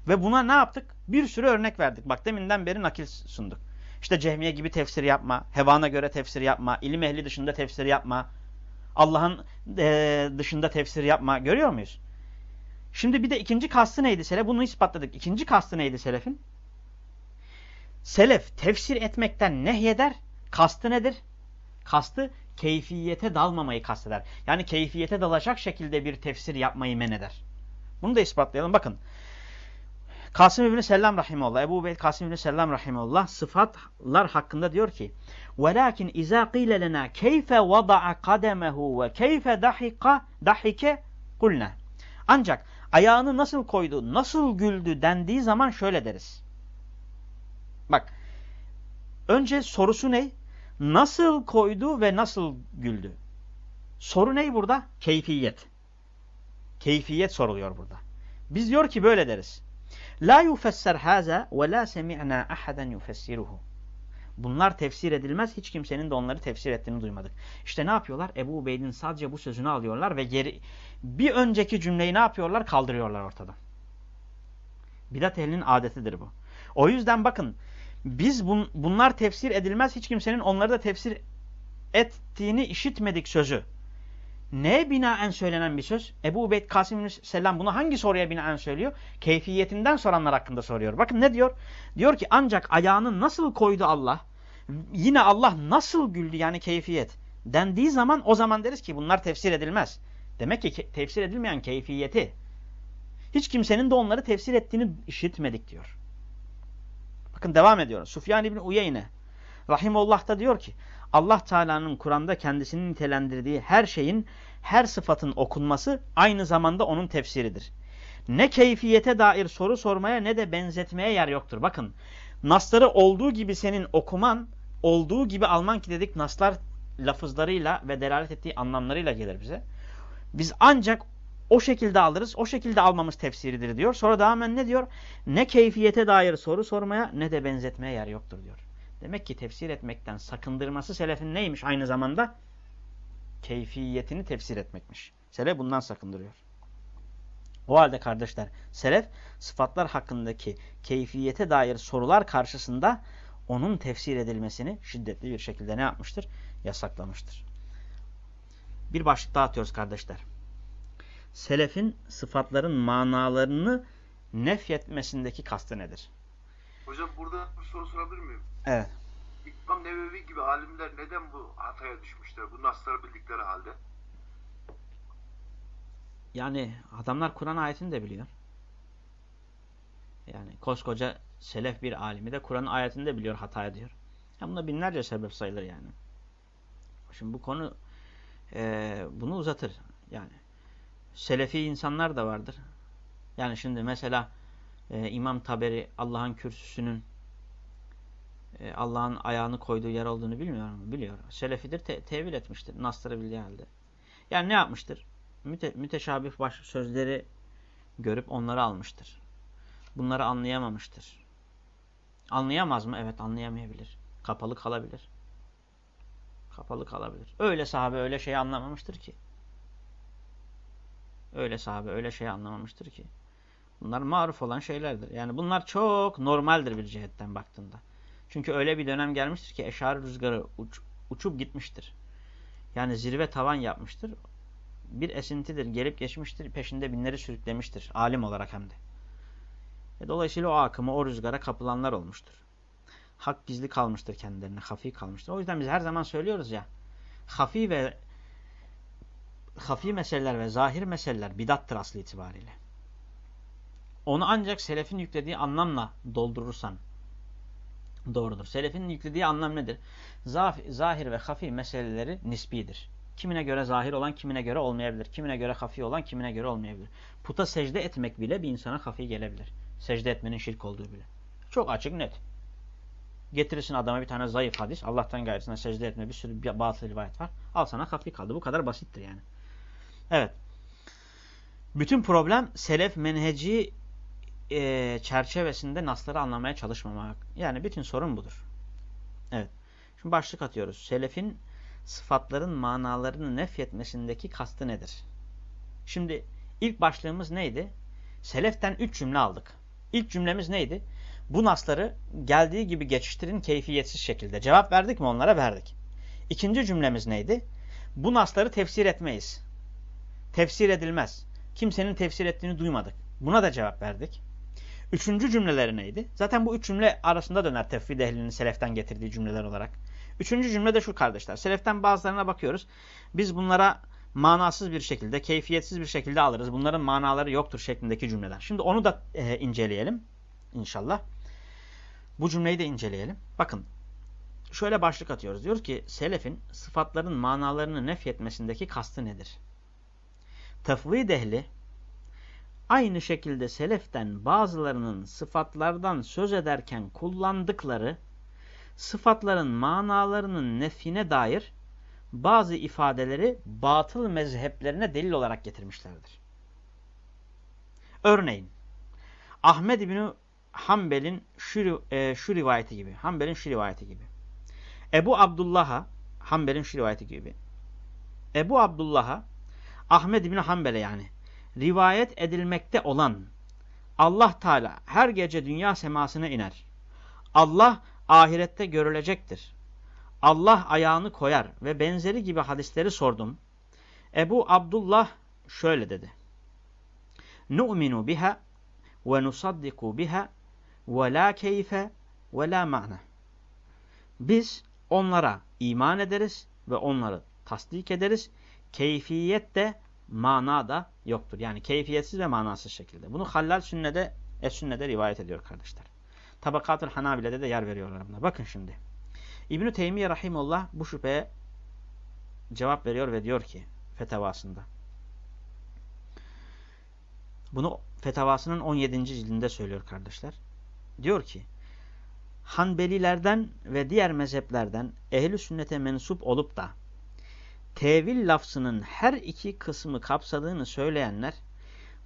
A: Ve buna ne yaptık? Bir sürü örnek verdik. Bak deminden beri nakil sunduk. İşte cehmiye gibi tefsir yapma, hevana göre tefsir yapma, ilim ehli dışında tefsir yapma, Allah'ın e, dışında tefsir yapma. Görüyor muyuz? Şimdi bir de ikinci kastı neydi selef? Bunu ispatladık. İkinci kastı neydi selefin? Selef tefsir etmekten nehyeder. Kastı nedir? Kastı keyfiyete dalmamayı kasteder. Yani keyfiyete dalacak şekilde bir tefsir yapmayı men eder. Bunu da ispatlayalım. Bakın. Kasım İbni Selam Rahimullah, Ebu Beyd Kasım İbni Selam Rahimullah sıfatlar hakkında diyor ki وَلَاكِنْ اِذَا قِيلَ لَنَا كَيْفَ وَضَعَ قَدَمَهُ وَكَيْفَ دَحِكَ دَحِكَ قُلْنَا Ancak ayağını nasıl koydu, nasıl güldü dendiği zaman şöyle deriz. Bak, önce sorusu ne? Nasıl koydu ve nasıl güldü? Soru ne burada? Keyfiyet. Keyfiyet soruluyor burada. Biz diyor ki böyle deriz. La yufesser haza ve la semi'na ahaden yufessiruhu. Bunlar tefsir edilmez. Hiç kimsenin de onları tefsir ettiğini duymadık. İşte ne yapıyorlar? Ebu Ubeyd'in sadece bu sözünü alıyorlar ve geri bir önceki cümleyi ne yapıyorlar? Kaldırıyorlar ortadan. Bidat ehlinin adetidir bu. O yüzden bakın biz bun, bunlar tefsir edilmez. Hiç kimsenin onları da tefsir ettiğini işitmedik sözü. Neye binaen söylenen bir söz? Ebu Ubeyd Kasım Selam bunu hangi soruya binaen söylüyor? Keyfiyetinden soranlar hakkında soruyor. Bakın ne diyor? Diyor ki ancak ayağını nasıl koydu Allah? Yine Allah nasıl güldü yani keyfiyet? Dendiği zaman o zaman deriz ki bunlar tefsir edilmez. Demek ki tefsir edilmeyen keyfiyeti. Hiç kimsenin de onları tefsir ettiğini işitmedik diyor. Bakın devam ediyoruz. Sufyan İbni Uyeyne Rahimullah da diyor ki Allah Teala'nın Kur'an'da kendisini nitelendirdiği her şeyin, her sıfatın okunması aynı zamanda onun tefsiridir. Ne keyfiyete dair soru sormaya ne de benzetmeye yer yoktur. Bakın nasları olduğu gibi senin okuman, olduğu gibi alman ki dedik naslar lafızlarıyla ve delalet ettiği anlamlarıyla gelir bize. Biz ancak o şekilde alırız, o şekilde almamız tefsiridir diyor. Sonra devamen ne diyor? Ne keyfiyete dair soru sormaya ne de benzetmeye yer yoktur diyor. Demek ki tefsir etmekten sakındırması selefin neymiş aynı zamanda? Keyfiyetini tefsir etmekmiş. Selef bundan sakındırıyor. O halde kardeşler, selef sıfatlar hakkındaki keyfiyete dair sorular karşısında onun tefsir edilmesini şiddetli bir şekilde ne yapmıştır? Yasaklamıştır. Bir başlık daha atıyoruz kardeşler. Selefin sıfatların manalarını nefyetmesindeki kastı nedir?
B: Hocam burada bir soru sorabilir miyim?
A: Evet.
B: İmam Nevevi gibi alimler neden bu hataya düşmüşler? Bu nasları bildikleri halde.
A: Yani adamlar Kur'an ayetini de biliyor. Yani koskoca selef bir alimi de Kur'an ayetini de biliyor hata ediyor. Ya bunda binlerce sebep sayılır yani. Şimdi bu konu e, bunu uzatır. Yani selefi insanlar da vardır. Yani şimdi mesela e, İmam Taberi Allah'ın kürsüsünün e, Allah'ın ayağını koyduğu yer olduğunu bilmiyor mu? Biliyor. Selefidir te tevil etmiştir. Nasları bildiği halde. Yani ne yapmıştır? Müte müteşabih baş sözleri görüp onları almıştır. Bunları anlayamamıştır. Anlayamaz mı? Evet anlayamayabilir. Kapalı kalabilir. Kapalı kalabilir. Öyle sahabe öyle şeyi anlamamıştır ki. Öyle sahabe öyle şeyi anlamamıştır ki. Bunlar maruf olan şeylerdir. Yani bunlar çok normaldir bir cihetten baktığında. Çünkü öyle bir dönem gelmiştir ki eşari rüzgarı uç, uçup gitmiştir. Yani zirve tavan yapmıştır. Bir esintidir, gelip geçmiştir, peşinde binleri sürüklemiştir. Alim olarak hem de. E dolayısıyla o akımı, o rüzgara kapılanlar olmuştur. Hak gizli kalmıştır kendilerine, hafi kalmıştır. O yüzden biz her zaman söylüyoruz ya, hafi ve hafi meseleler ve zahir meseleler bidattır aslı itibariyle. Onu ancak selefin yüklediği anlamla doldurursan doğrudur. Selefin yüklediği anlam nedir? Zahir ve hafi meseleleri nisbidir. Kimine göre zahir olan kimine göre olmayabilir. Kimine göre hafi olan kimine göre olmayabilir. Puta secde etmek bile bir insana hafi gelebilir. Secde etmenin şirk olduğu bile. Çok açık net. Getirirsin adama bir tane zayıf hadis. Allah'tan gayrısına secde etme bir sürü batıl rivayet var. Al sana hafi kaldı. Bu kadar basittir yani. Evet. Bütün problem selef menheci e, çerçevesinde nasları anlamaya çalışmamak. Yani bütün sorun budur. Evet. Şimdi başlık atıyoruz. Selefin sıfatların manalarını nefyetmesindeki kastı nedir? Şimdi ilk başlığımız neydi? Seleften üç cümle aldık. İlk cümlemiz neydi? Bu nasları geldiği gibi geçiştirin keyfiyetsiz şekilde. Cevap verdik mi onlara? Verdik. İkinci cümlemiz neydi? Bu nasları tefsir etmeyiz. Tefsir edilmez. Kimsenin tefsir ettiğini duymadık. Buna da cevap verdik. Üçüncü cümleleri neydi? Zaten bu üç cümle arasında döner tefvid ehlinin seleften getirdiği cümleler olarak. Üçüncü cümle de şu kardeşler. Seleften bazılarına bakıyoruz. Biz bunlara manasız bir şekilde, keyfiyetsiz bir şekilde alırız. Bunların manaları yoktur şeklindeki cümleler. Şimdi onu da e, inceleyelim inşallah. Bu cümleyi de inceleyelim. Bakın şöyle başlık atıyoruz. Diyoruz ki selefin sıfatların manalarını nefyetmesindeki kastı nedir? Tefvid ehli aynı şekilde seleften bazılarının sıfatlardan söz ederken kullandıkları sıfatların manalarının nefine dair bazı ifadeleri batıl mezheplerine delil olarak getirmişlerdir. Örneğin Ahmed İbni Hanbel'in şu, e, şu rivayeti gibi. Hanbel'in şu rivayeti gibi. Ebu Abdullah'a Hanbel'in şu rivayeti gibi. Ebu Abdullah'a Ahmed İbni Hanbel'e yani rivayet edilmekte olan Allah Teala her gece dünya semasına iner. Allah ahirette görülecektir. Allah ayağını koyar ve benzeri gibi hadisleri sordum. Ebu Abdullah şöyle dedi. Nu'minu biha ve nusaddiku biha ve la keyfe ve la ma'na. Biz onlara iman ederiz ve onları tasdik ederiz. Keyfiyet de mana da yoktur. Yani keyfiyetsiz ve manasız şekilde. Bunu Hallal Sünne'de Es-Sünne'de rivayet ediyor kardeşler. Tabakatül Hanabile'de de yer veriyorlar buna. Bakın şimdi. İbn-i Teymiye Rahimullah bu şüpheye cevap veriyor ve diyor ki fetavasında. Bunu fetavasının 17. cildinde söylüyor kardeşler. Diyor ki Hanbelilerden ve diğer mezheplerden ehli sünnete mensup olup da tevil lafzının her iki kısmı kapsadığını söyleyenler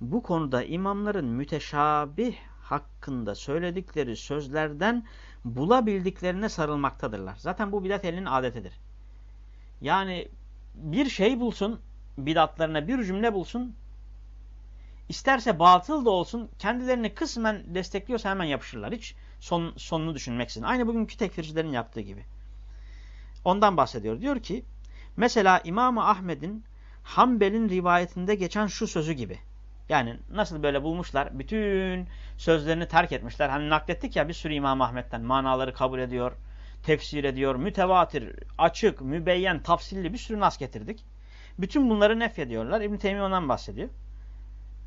A: bu konuda imamların müteşabih hakkında söyledikleri sözlerden bulabildiklerine sarılmaktadırlar. Zaten bu bidat elinin adetidir. Yani bir şey bulsun, bidatlarına bir cümle bulsun, isterse batıl da olsun, kendilerini kısmen destekliyorsa hemen yapışırlar. Hiç son, sonunu düşünmeksizin. Aynı bugünkü tekfircilerin yaptığı gibi. Ondan bahsediyor. Diyor ki, mesela İmam Ahmed'in Hanbel'in rivayetinde geçen şu sözü gibi. Yani nasıl böyle bulmuşlar? Bütün sözlerini terk etmişler. Hani naklettik ya bir sürü İmam Ahmet'ten manaları kabul ediyor, tefsir ediyor, mütevatir, açık, mübeyyen, tafsilli bir sürü nas getirdik. Bütün bunları nef ediyorlar. İbn-i Teymiye ondan bahsediyor.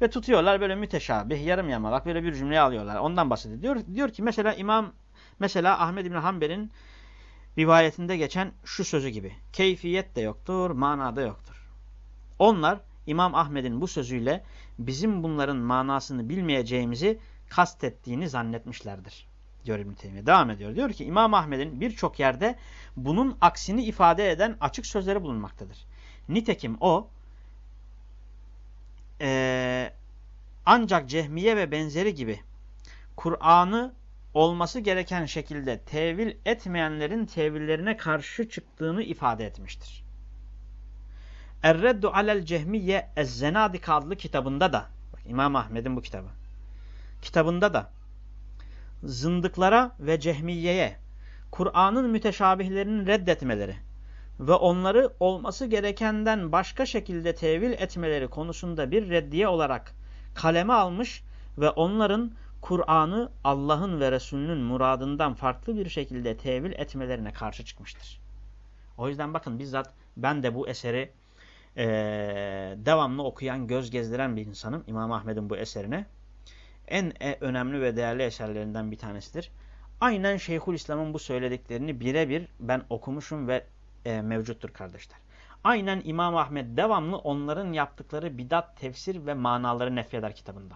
A: Ve tutuyorlar böyle müteşabih, yarım yamalak böyle bir cümleyi alıyorlar. Ondan bahsediyor. Diyor, diyor ki mesela İmam, mesela Ahmed İbn Hanbel'in rivayetinde geçen şu sözü gibi. Keyfiyet de yoktur, mana da yoktur. Onlar İmam Ahmed'in bu sözüyle bizim bunların manasını bilmeyeceğimizi kastettiğini zannetmişlerdir. Diyor İbn Teymiye. Devam ediyor. Diyor ki İmam Ahmed'in birçok yerde bunun aksini ifade eden açık sözleri bulunmaktadır. Nitekim o e, ancak cehmiye ve benzeri gibi Kur'an'ı olması gereken şekilde tevil etmeyenlerin tevillerine karşı çıktığını ifade etmiştir. Er-Reddu alel Cehmiye Ez-Zenadika adlı kitabında da bak İmam Ahmed'in bu kitabı. Kitabında da zındıklara ve cehmiyeye Kur'an'ın müteşabihlerini reddetmeleri ve onları olması gerekenden başka şekilde tevil etmeleri konusunda bir reddiye olarak kaleme almış ve onların Kur'an'ı Allah'ın ve Resulünün muradından farklı bir şekilde tevil etmelerine karşı çıkmıştır. O yüzden bakın bizzat ben de bu eseri e, devamlı okuyan, göz gezdiren bir insanım. İmam Ahmed'in bu eserine. En e, önemli ve değerli eserlerinden bir tanesidir. Aynen Şeyhül İslam'ın bu söylediklerini birebir ben okumuşum ve e, mevcuttur kardeşler. Aynen İmam Ahmed devamlı onların yaptıkları bidat, tefsir ve manaları nefreder kitabında.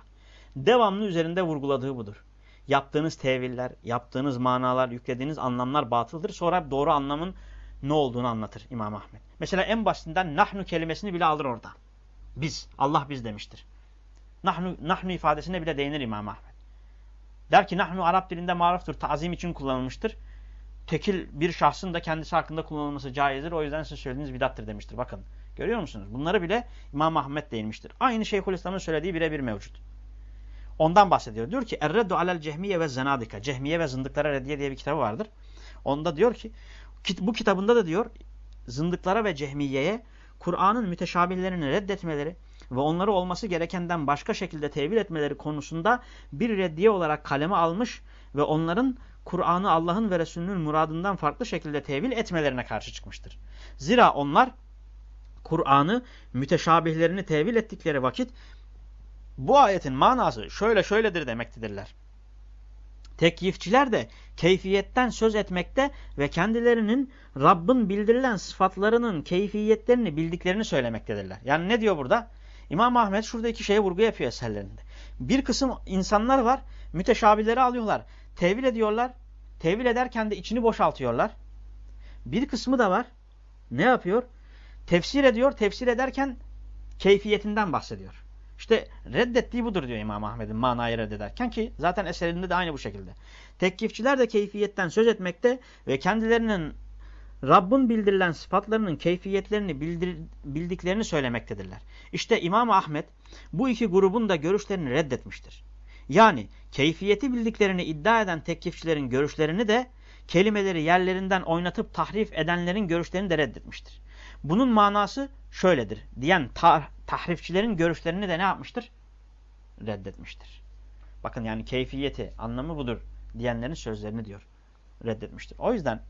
A: Devamlı üzerinde vurguladığı budur. Yaptığınız teviller, yaptığınız manalar, yüklediğiniz anlamlar batıldır. Sonra doğru anlamın ne olduğunu anlatır İmam Ahmet. Mesela en basitinden nahnu kelimesini bile alır orada. Biz, Allah biz demiştir. Nahnu, nahnu ifadesine bile değinir İmam Ahmet. Der ki nahnu Arap dilinde maruftur, tazim için kullanılmıştır. Tekil bir şahsın da kendisi hakkında kullanılması caizdir. O yüzden size söylediğiniz bidattır demiştir. Bakın görüyor musunuz? Bunları bile İmam Ahmet değinmiştir. Aynı Şeyhülislam'ın söylediği birebir mevcut. Ondan bahsediyor. Diyor ki Erreddu alel cehmiye ve zenadika. Cehmiye ve zındıklara reddiye diye bir kitabı vardır. Onda diyor ki bu kitabında da diyor zındıklara ve cehmiyeye Kur'an'ın müteşabihlerini reddetmeleri ve onları olması gerekenden başka şekilde tevil etmeleri konusunda bir reddiye olarak kaleme almış ve onların Kur'an'ı Allah'ın ve Resulünün muradından farklı şekilde tevil etmelerine karşı çıkmıştır. Zira onlar Kur'an'ı müteşabihlerini tevil ettikleri vakit bu ayetin manası şöyle şöyledir demektedirler. Tekyifçiler de keyfiyetten söz etmekte ve kendilerinin Rabbin bildirilen sıfatlarının keyfiyetlerini bildiklerini söylemektedirler. Yani ne diyor burada? İmam Ahmet şurada iki şeye vurgu yapıyor eserlerinde. Bir kısım insanlar var. Müteşabileri alıyorlar. Tevil ediyorlar. Tevil ederken de içini boşaltıyorlar. Bir kısmı da var. Ne yapıyor? Tefsir ediyor. Tefsir ederken keyfiyetinden bahsediyor. İşte reddettiği budur diyor İmam Ahmed'in manayı reddederken ki zaten eserinde de aynı bu şekilde. Tekkifçiler de keyfiyetten söz etmekte ve kendilerinin Rabbin bildirilen sıfatlarının keyfiyetlerini bildir, bildiklerini söylemektedirler. İşte İmam Ahmed bu iki grubun da görüşlerini reddetmiştir. Yani keyfiyeti bildiklerini iddia eden tekkifçilerin görüşlerini de kelimeleri yerlerinden oynatıp tahrif edenlerin görüşlerini de reddetmiştir. Bunun manası şöyledir diyen ta tahrifçilerin görüşlerini de ne yapmıştır? Reddetmiştir. Bakın yani keyfiyeti anlamı budur diyenlerin sözlerini diyor. Reddetmiştir. O yüzden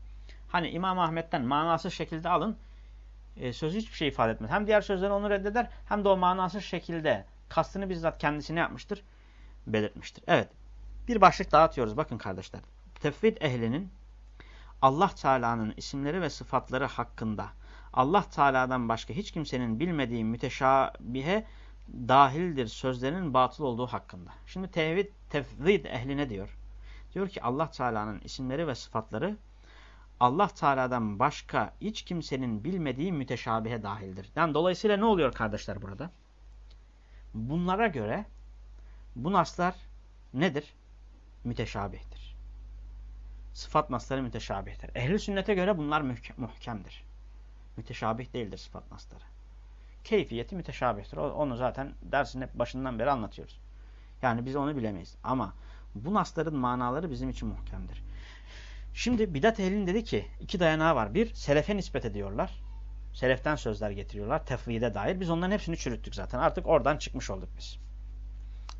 A: hani İmam Ahmet'ten manasız şekilde alın e, sözü hiçbir şey ifade etmez. Hem diğer sözleri onu reddeder hem de o manasız şekilde kastını bizzat kendisine yapmıştır. Belirtmiştir. Evet. Bir başlık daha atıyoruz. Bakın kardeşler. Tevhid ehlinin Allah Teala'nın isimleri ve sıfatları hakkında Allah Teala'dan başka hiç kimsenin bilmediği müteşabihe dahildir sözlerinin batıl olduğu hakkında. Şimdi tevhid, tevhid ehline diyor. Diyor ki Allah Teala'nın isimleri ve sıfatları Allah Teala'dan başka hiç kimsenin bilmediği müteşabihe dahildir. Yani dolayısıyla ne oluyor kardeşler burada? Bunlara göre bu naslar nedir? Müteşabihtir. Sıfat nasları müteşabihtir. Ehli sünnete göre bunlar muhkemdir. Müteşabih değildir sıfat nasları. Keyfiyeti müteşabihtir. Onu zaten dersin hep başından beri anlatıyoruz. Yani biz onu bilemeyiz. Ama bu nasların manaları bizim için muhkemdir. Şimdi bidat ehlinin dedi ki iki dayanağı var. Bir, selefe nispet ediyorlar. Seleften sözler getiriyorlar. Tefvide dair. Biz onların hepsini çürüttük zaten. Artık oradan çıkmış olduk biz.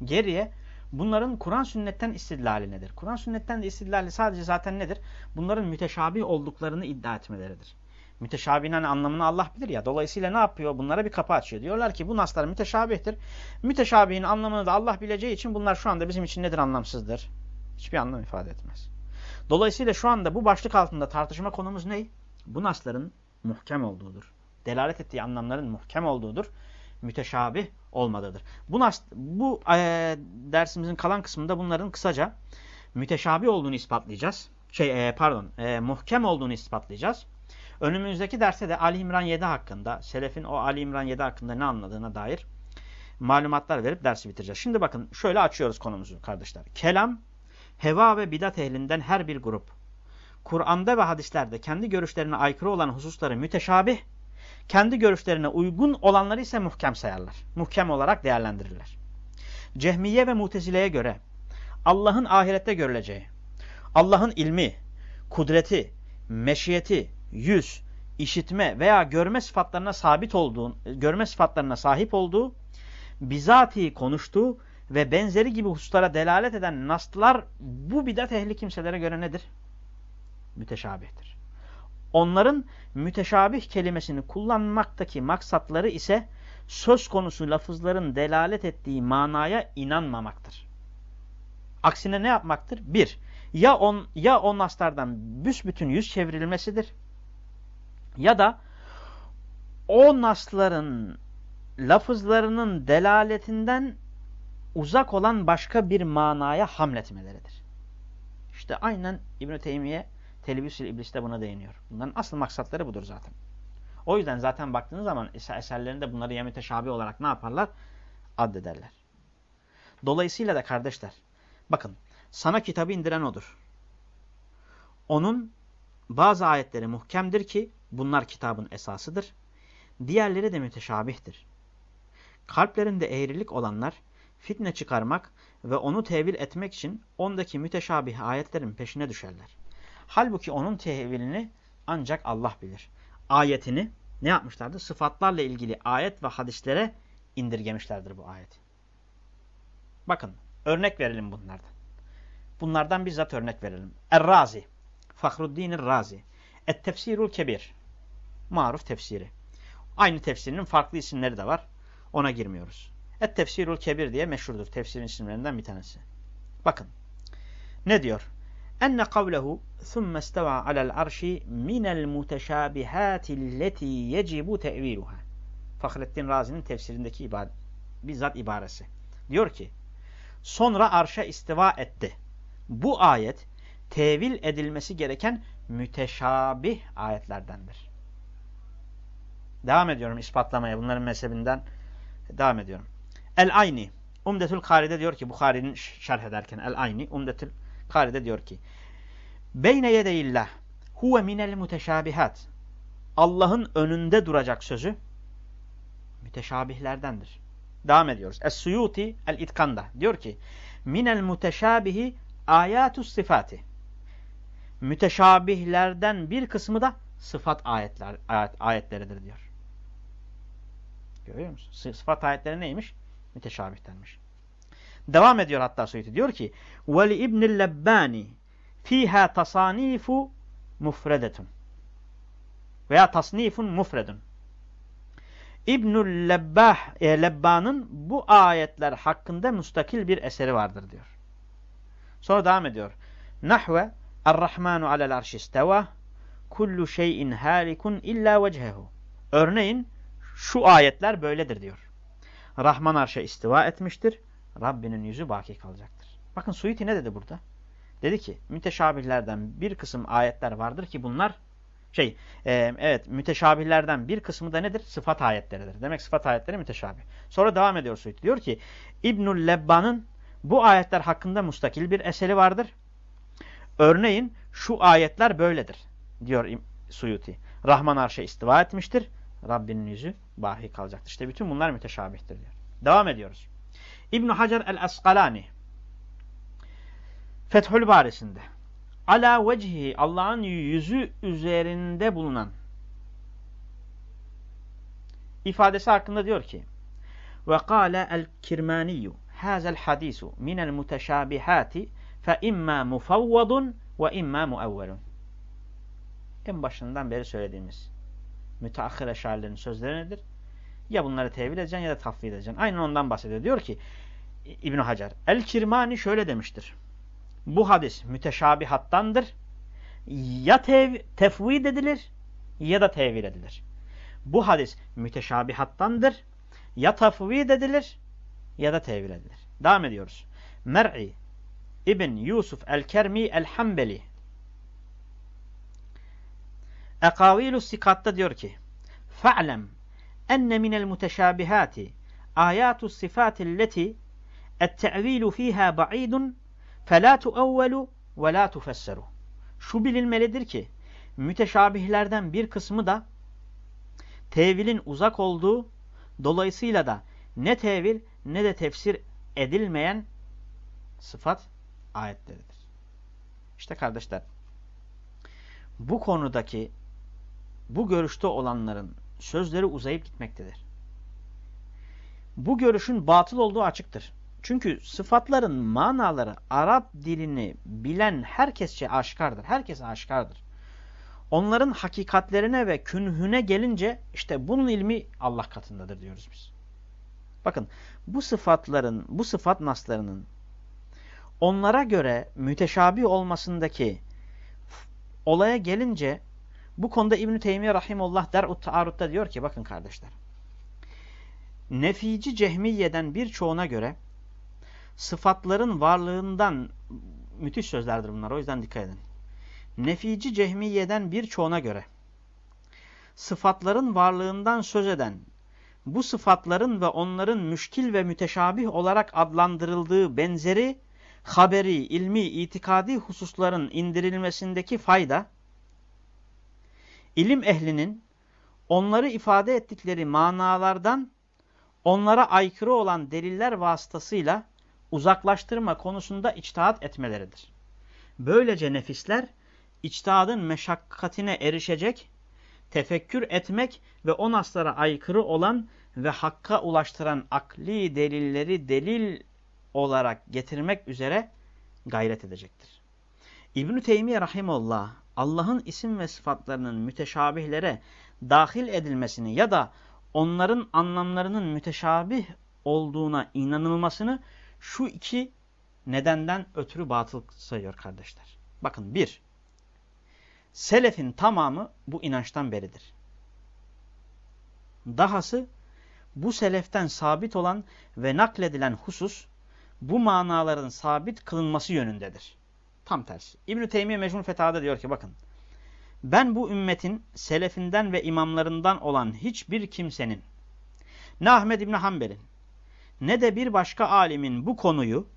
A: Geriye bunların Kur'an sünnetten istidlali nedir? Kur'an sünnetten de istidlali sadece zaten nedir? Bunların müteşabih olduklarını iddia etmeleridir. Müteşabihin hani anlamını Allah bilir ya. Dolayısıyla ne yapıyor? Bunlara bir kapı açıyor. Diyorlar ki bu naslar müteşabihtir. Müteşabihin anlamını da Allah bileceği için bunlar şu anda bizim için nedir anlamsızdır? Hiçbir anlam ifade etmez. Dolayısıyla şu anda bu başlık altında tartışma konumuz ne? Bu nasların muhkem olduğudur. Delalet ettiği anlamların muhkem olduğudur. Müteşabih olmadığıdır. Bu, nas, bu e, dersimizin kalan kısmında bunların kısaca müteşabih olduğunu ispatlayacağız. Şey e, pardon, e, muhkem olduğunu ispatlayacağız. Önümüzdeki derste de Ali İmran 7 hakkında, Selef'in o Ali İmran 7 hakkında ne anladığına dair malumatlar verip dersi bitireceğiz. Şimdi bakın şöyle açıyoruz konumuzu kardeşler. Kelam, heva ve bidat ehlinden her bir grup. Kur'an'da ve hadislerde kendi görüşlerine aykırı olan hususları müteşabih, kendi görüşlerine uygun olanları ise muhkem sayarlar. Muhkem olarak değerlendirirler. Cehmiye ve Mutezile'ye göre Allah'ın ahirette görüleceği, Allah'ın ilmi, kudreti, meşiyeti, yüz, işitme veya görme sıfatlarına sabit olduğu, görme sıfatlarına sahip olduğu, bizatihi konuştuğu ve benzeri gibi hususlara delalet eden naslar bu bidat ehli kimselere göre nedir? Müteşabihtir. Onların müteşabih kelimesini kullanmaktaki maksatları ise söz konusu lafızların delalet ettiği manaya inanmamaktır. Aksine ne yapmaktır? Bir, ya on, ya o naslardan büsbütün yüz çevrilmesidir ya da o nasların lafızlarının delaletinden uzak olan başka bir manaya hamletmeleridir. İşte aynen İbn-i Teymiye Telebüsül İblis'te buna değiniyor. Bunların asıl maksatları budur zaten. O yüzden zaten baktığınız zaman eserlerinde bunları ya müteşabi olarak ne yaparlar? Addederler. Dolayısıyla da kardeşler, bakın sana kitabı indiren odur. Onun bazı ayetleri muhkemdir ki Bunlar kitabın esasıdır. Diğerleri de müteşabihtir. Kalplerinde eğrilik olanlar fitne çıkarmak ve onu tevil etmek için ondaki müteşabih ayetlerin peşine düşerler. Halbuki onun tevilini ancak Allah bilir. Ayetini ne yapmışlardı? Sıfatlarla ilgili ayet ve hadislere indirgemişlerdir bu ayeti. Bakın örnek verelim bunlardan. Bunlardan bizzat örnek verelim. Er-Razi. Fahruddin Razi. Et-Tefsirul Kebir. Maruf tefsiri. Aynı tefsirinin farklı isimleri de var. Ona girmiyoruz. Et-Tefsirul Kebir diye meşhurdur. Tefsirin isimlerinden bir tanesi. Bakın. Ne diyor? Enne kavlehu thumme isteva alel arşi minel muteşabihati yecibu te'viluha. Fahrettin Razi'nin tefsirindeki ibad bizzat ibaresi. Diyor ki sonra arşa istiva etti. Bu ayet tevil edilmesi gereken müteşabih ayetlerdendir. Devam ediyorum ispatlamaya bunların mezhebinden devam ediyorum. El-Ayni Umdetül Kari'de diyor ki Bukhari'nin şerh ederken El-Ayni Umdetül Kari'de diyor ki Beyne yedeyillah huve minel muteşabihat Allah'ın önünde duracak sözü müteşabihlerdendir. Devam ediyoruz. Es-Suyuti el-İtkan'da diyor ki minel muteşabihi ayatus sıfati müteşabihlerden bir kısmı da sıfat ayetler ayet, ayetleridir diyor. Görüyor musun? Sıfat ayetleri neymiş? Müteşabihtenmiş. Devam ediyor hatta Suyuti diyor ki وَلِ اِبْنِ اللَّبَّانِ ف۪يهَا تَصَانِيفُ mufredetun veya tasnifun mufredun. İbnül Lebbah, e, Lebba'nın bu ayetler hakkında müstakil bir eseri vardır diyor. Sonra devam ediyor. Nahve Er-Rahmanu alel arşi isteva kullu şeyin halikun illa vecehu. Örneğin şu ayetler böyledir diyor. Rahman arşa istiva etmiştir. Rabbinin yüzü baki kalacaktır. Bakın Suyuti ne dedi burada? Dedi ki müteşabihlerden bir kısım ayetler vardır ki bunlar şey e, evet müteşabihlerden bir kısmı da nedir? Sıfat ayetleridir. Demek sıfat ayetleri müteşabih. Sonra devam ediyor Suyuti. Diyor ki İbnül Lebba'nın bu ayetler hakkında mustakil bir eseri vardır. Örneğin şu ayetler böyledir diyor Suyuti. Rahman arşa istiva etmiştir. Rabbinin yüzü bahi kalacaktır. İşte bütün bunlar müteşabihtir diyor. Devam ediyoruz. İbn Hacer el-Asqalani Fethül Barisinde ala vecihi Allah'ın yüzü üzerinde bulunan ifadesi hakkında diyor ki ve kâle el-kirmaniyyu hâzel hadisu minel muteşâbihâti fe imma mufavvadun ve en başından beri söylediğimiz müteahhir eşarilerin sözleri nedir? Ya bunları tevil edeceksin ya da tafvid edeceksin. Aynen ondan bahsediyor. Diyor ki İbn Hacer El-Kirmani şöyle demiştir. Bu hadis müteşabihattandır. Ya tev tefvid edilir ya da tevil edilir. Bu hadis müteşabihattandır. Ya tefvid edilir ya da tevil edilir. Devam ediyoruz. Mer'i İbn Yusuf el-Kermi el-Hambeli Ekavilu Sikat'ta diyor ki Fa'lem enne minel muteşabihati ayatu sifati leti et-te'vilu fiha ba'idun فَلَا تُؤَوَّلُ وَلَا تُفَسَّرُ Şu bilinmelidir ki müteşabihlerden bir kısmı da tevilin uzak olduğu dolayısıyla da ne tevil ne de tefsir edilmeyen sıfat ayetleridir. İşte kardeşler bu konudaki bu görüşte olanların sözleri uzayıp gitmektedir. Bu görüşün batıl olduğu açıktır. Çünkü sıfatların manaları Arap dilini bilen herkesçe aşkardır. Herkes aşkardır. Onların hakikatlerine ve künhüne gelince işte bunun ilmi Allah katındadır diyoruz biz. Bakın bu sıfatların, bu sıfat naslarının onlara göre müteşabih olmasındaki olaya gelince bu konuda İbn-i Teymiye Rahimullah Der'ut Ta'arut'ta diyor ki bakın kardeşler. Nefici Cehmiye'den birçoğuna göre sıfatların varlığından müthiş sözlerdir bunlar o yüzden dikkat edin. Nefici Cehmiye'den birçoğuna göre sıfatların varlığından söz eden bu sıfatların ve onların müşkil ve müteşabih olarak adlandırıldığı benzeri haberi, ilmi, itikadi hususların indirilmesindeki fayda ilim ehlinin onları ifade ettikleri manalardan onlara aykırı olan deliller vasıtasıyla uzaklaştırma konusunda içtihat etmeleridir. Böylece nefisler içtihadın meşakkatine erişecek, tefekkür etmek ve o naslara aykırı olan ve hakka ulaştıran akli delilleri delil olarak getirmek üzere gayret edecektir. İbn-i Teymiye Rahimullah Allah'ın isim ve sıfatlarının müteşabihlere dahil edilmesini ya da onların anlamlarının müteşabih olduğuna inanılmasını şu iki nedenden ötürü batıl sayıyor kardeşler. Bakın bir, selefin tamamı bu inançtan beridir. Dahası bu seleften sabit olan ve nakledilen husus bu manaların sabit kılınması yönündedir. Tam tersi. İbn-i Teymiye Mecnun Fetaha'da diyor ki bakın. Ben bu ümmetin selefinden ve imamlarından olan hiçbir kimsenin ne Ahmed İbni Hanbel'in ne de bir başka alimin bu konuyu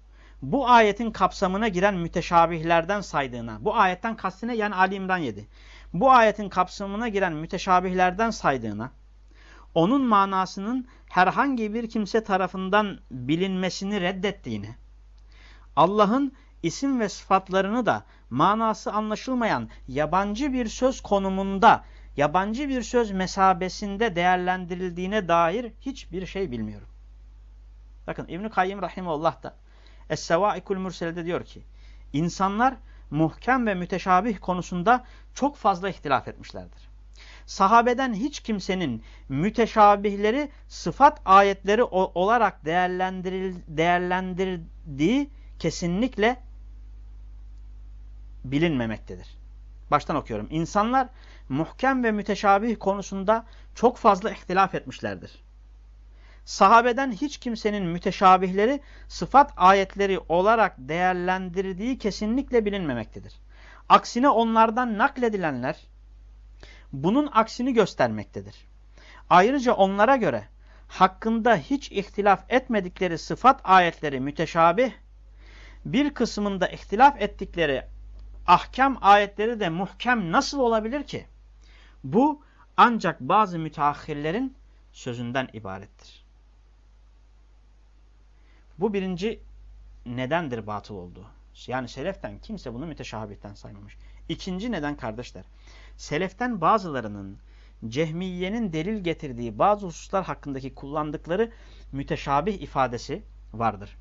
A: bu ayetin kapsamına giren müteşabihlerden saydığına, bu ayetten kastine yani Ali İmran 7, bu ayetin kapsamına giren müteşabihlerden saydığına, onun manasının herhangi bir kimse tarafından bilinmesini reddettiğini, Allah'ın isim ve sıfatlarını da manası anlaşılmayan yabancı bir söz konumunda, yabancı bir söz mesabesinde değerlendirildiğine dair hiçbir şey bilmiyorum. Bakın İbn-i Kayyim Rahimullah da Es-Sevaikul Mürsele'de diyor ki, insanlar muhkem ve müteşabih konusunda çok fazla ihtilaf etmişlerdir. Sahabeden hiç kimsenin müteşabihleri sıfat ayetleri olarak değerlendiril değerlendirdiği kesinlikle bilinmemektedir. Baştan okuyorum. İnsanlar muhkem ve müteşabih konusunda çok fazla ihtilaf etmişlerdir. Sahabeden hiç kimsenin müteşabihleri sıfat ayetleri olarak değerlendirdiği kesinlikle bilinmemektedir. Aksine onlardan nakledilenler bunun aksini göstermektedir. Ayrıca onlara göre hakkında hiç ihtilaf etmedikleri sıfat ayetleri müteşabih, bir kısmında ihtilaf ettikleri ahkam ayetleri de muhkem nasıl olabilir ki? Bu ancak bazı müteahhirlerin sözünden ibarettir. Bu birinci nedendir batıl olduğu. Yani seleften kimse bunu müteşabihten saymamış. İkinci neden kardeşler. Seleften bazılarının cehmiyenin delil getirdiği bazı hususlar hakkındaki kullandıkları müteşabih ifadesi vardır.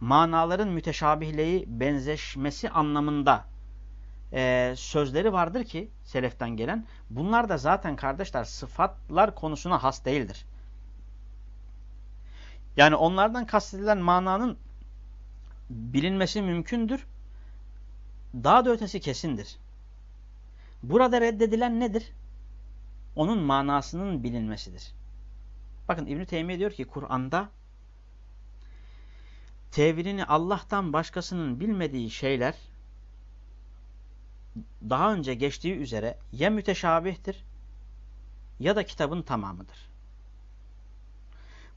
A: Manaların müteşabihliği benzeşmesi anlamında e, sözleri vardır ki seleften gelen. Bunlar da zaten kardeşler sıfatlar konusuna has değildir. Yani onlardan kastedilen mananın bilinmesi mümkündür. Daha da ötesi kesindir. Burada reddedilen nedir? Onun manasının bilinmesidir. Bakın İbn-i Teymiye diyor ki Kur'an'da tevilini Allah'tan başkasının bilmediği şeyler daha önce geçtiği üzere ya müteşabihtir ya da kitabın tamamıdır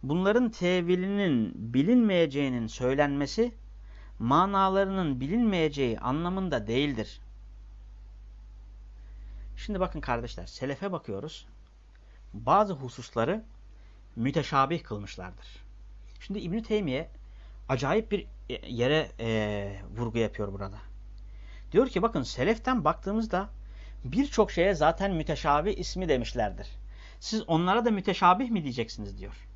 A: bunların tevilinin bilinmeyeceğinin söylenmesi manalarının bilinmeyeceği anlamında değildir. Şimdi bakın kardeşler, selefe bakıyoruz. Bazı hususları müteşabih kılmışlardır. Şimdi İbn Teymiye acayip bir yere e, vurgu yapıyor burada. Diyor ki bakın seleften baktığımızda birçok şeye zaten müteşabih ismi demişlerdir. Siz onlara da müteşabih mi diyeceksiniz diyor.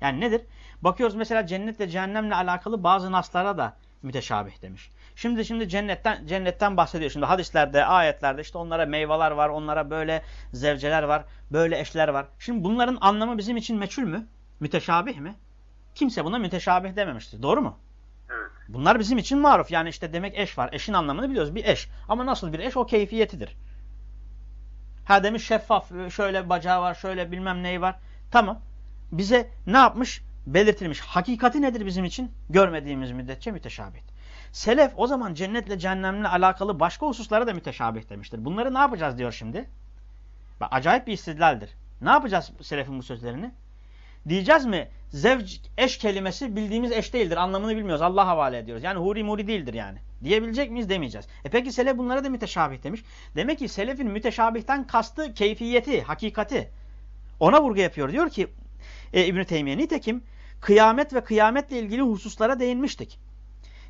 A: Yani nedir? Bakıyoruz mesela cennetle cehennemle alakalı bazı naslara da müteşabih demiş. Şimdi şimdi cennetten cennetten bahsediyor. Şimdi hadislerde, ayetlerde işte onlara meyveler var, onlara böyle zevceler var, böyle eşler var. Şimdi bunların anlamı bizim için meçhul mü? Müteşabih mi? Kimse buna müteşabih dememiştir. Doğru mu?
B: Evet.
A: Bunlar bizim için maruf. Yani işte demek eş var. Eşin anlamını biliyoruz. Bir eş. Ama nasıl bir eş? O keyfiyetidir. Ha demiş şeffaf, şöyle bacağı var, şöyle bilmem neyi var. Tamam bize ne yapmış? Belirtilmiş. Hakikati nedir bizim için? Görmediğimiz müddetçe müteşabih. Selef o zaman cennetle cehennemle alakalı başka hususlara da müteşabih demiştir. Bunları ne yapacağız diyor şimdi? Bak, acayip bir istidlaldir. Ne yapacağız selefin bu sözlerini? Diyeceğiz mi? Zevc, eş kelimesi bildiğimiz eş değildir. Anlamını bilmiyoruz. Allah havale ediyoruz. Yani huri muri değildir yani. Diyebilecek miyiz? Demeyeceğiz. E peki selef bunlara da müteşabih demiş. Demek ki selefin müteşabihten kastı keyfiyeti, hakikati. Ona vurgu yapıyor. Diyor ki e, İbn-i Teymiye. Nitekim kıyamet ve kıyametle ilgili hususlara değinmiştik.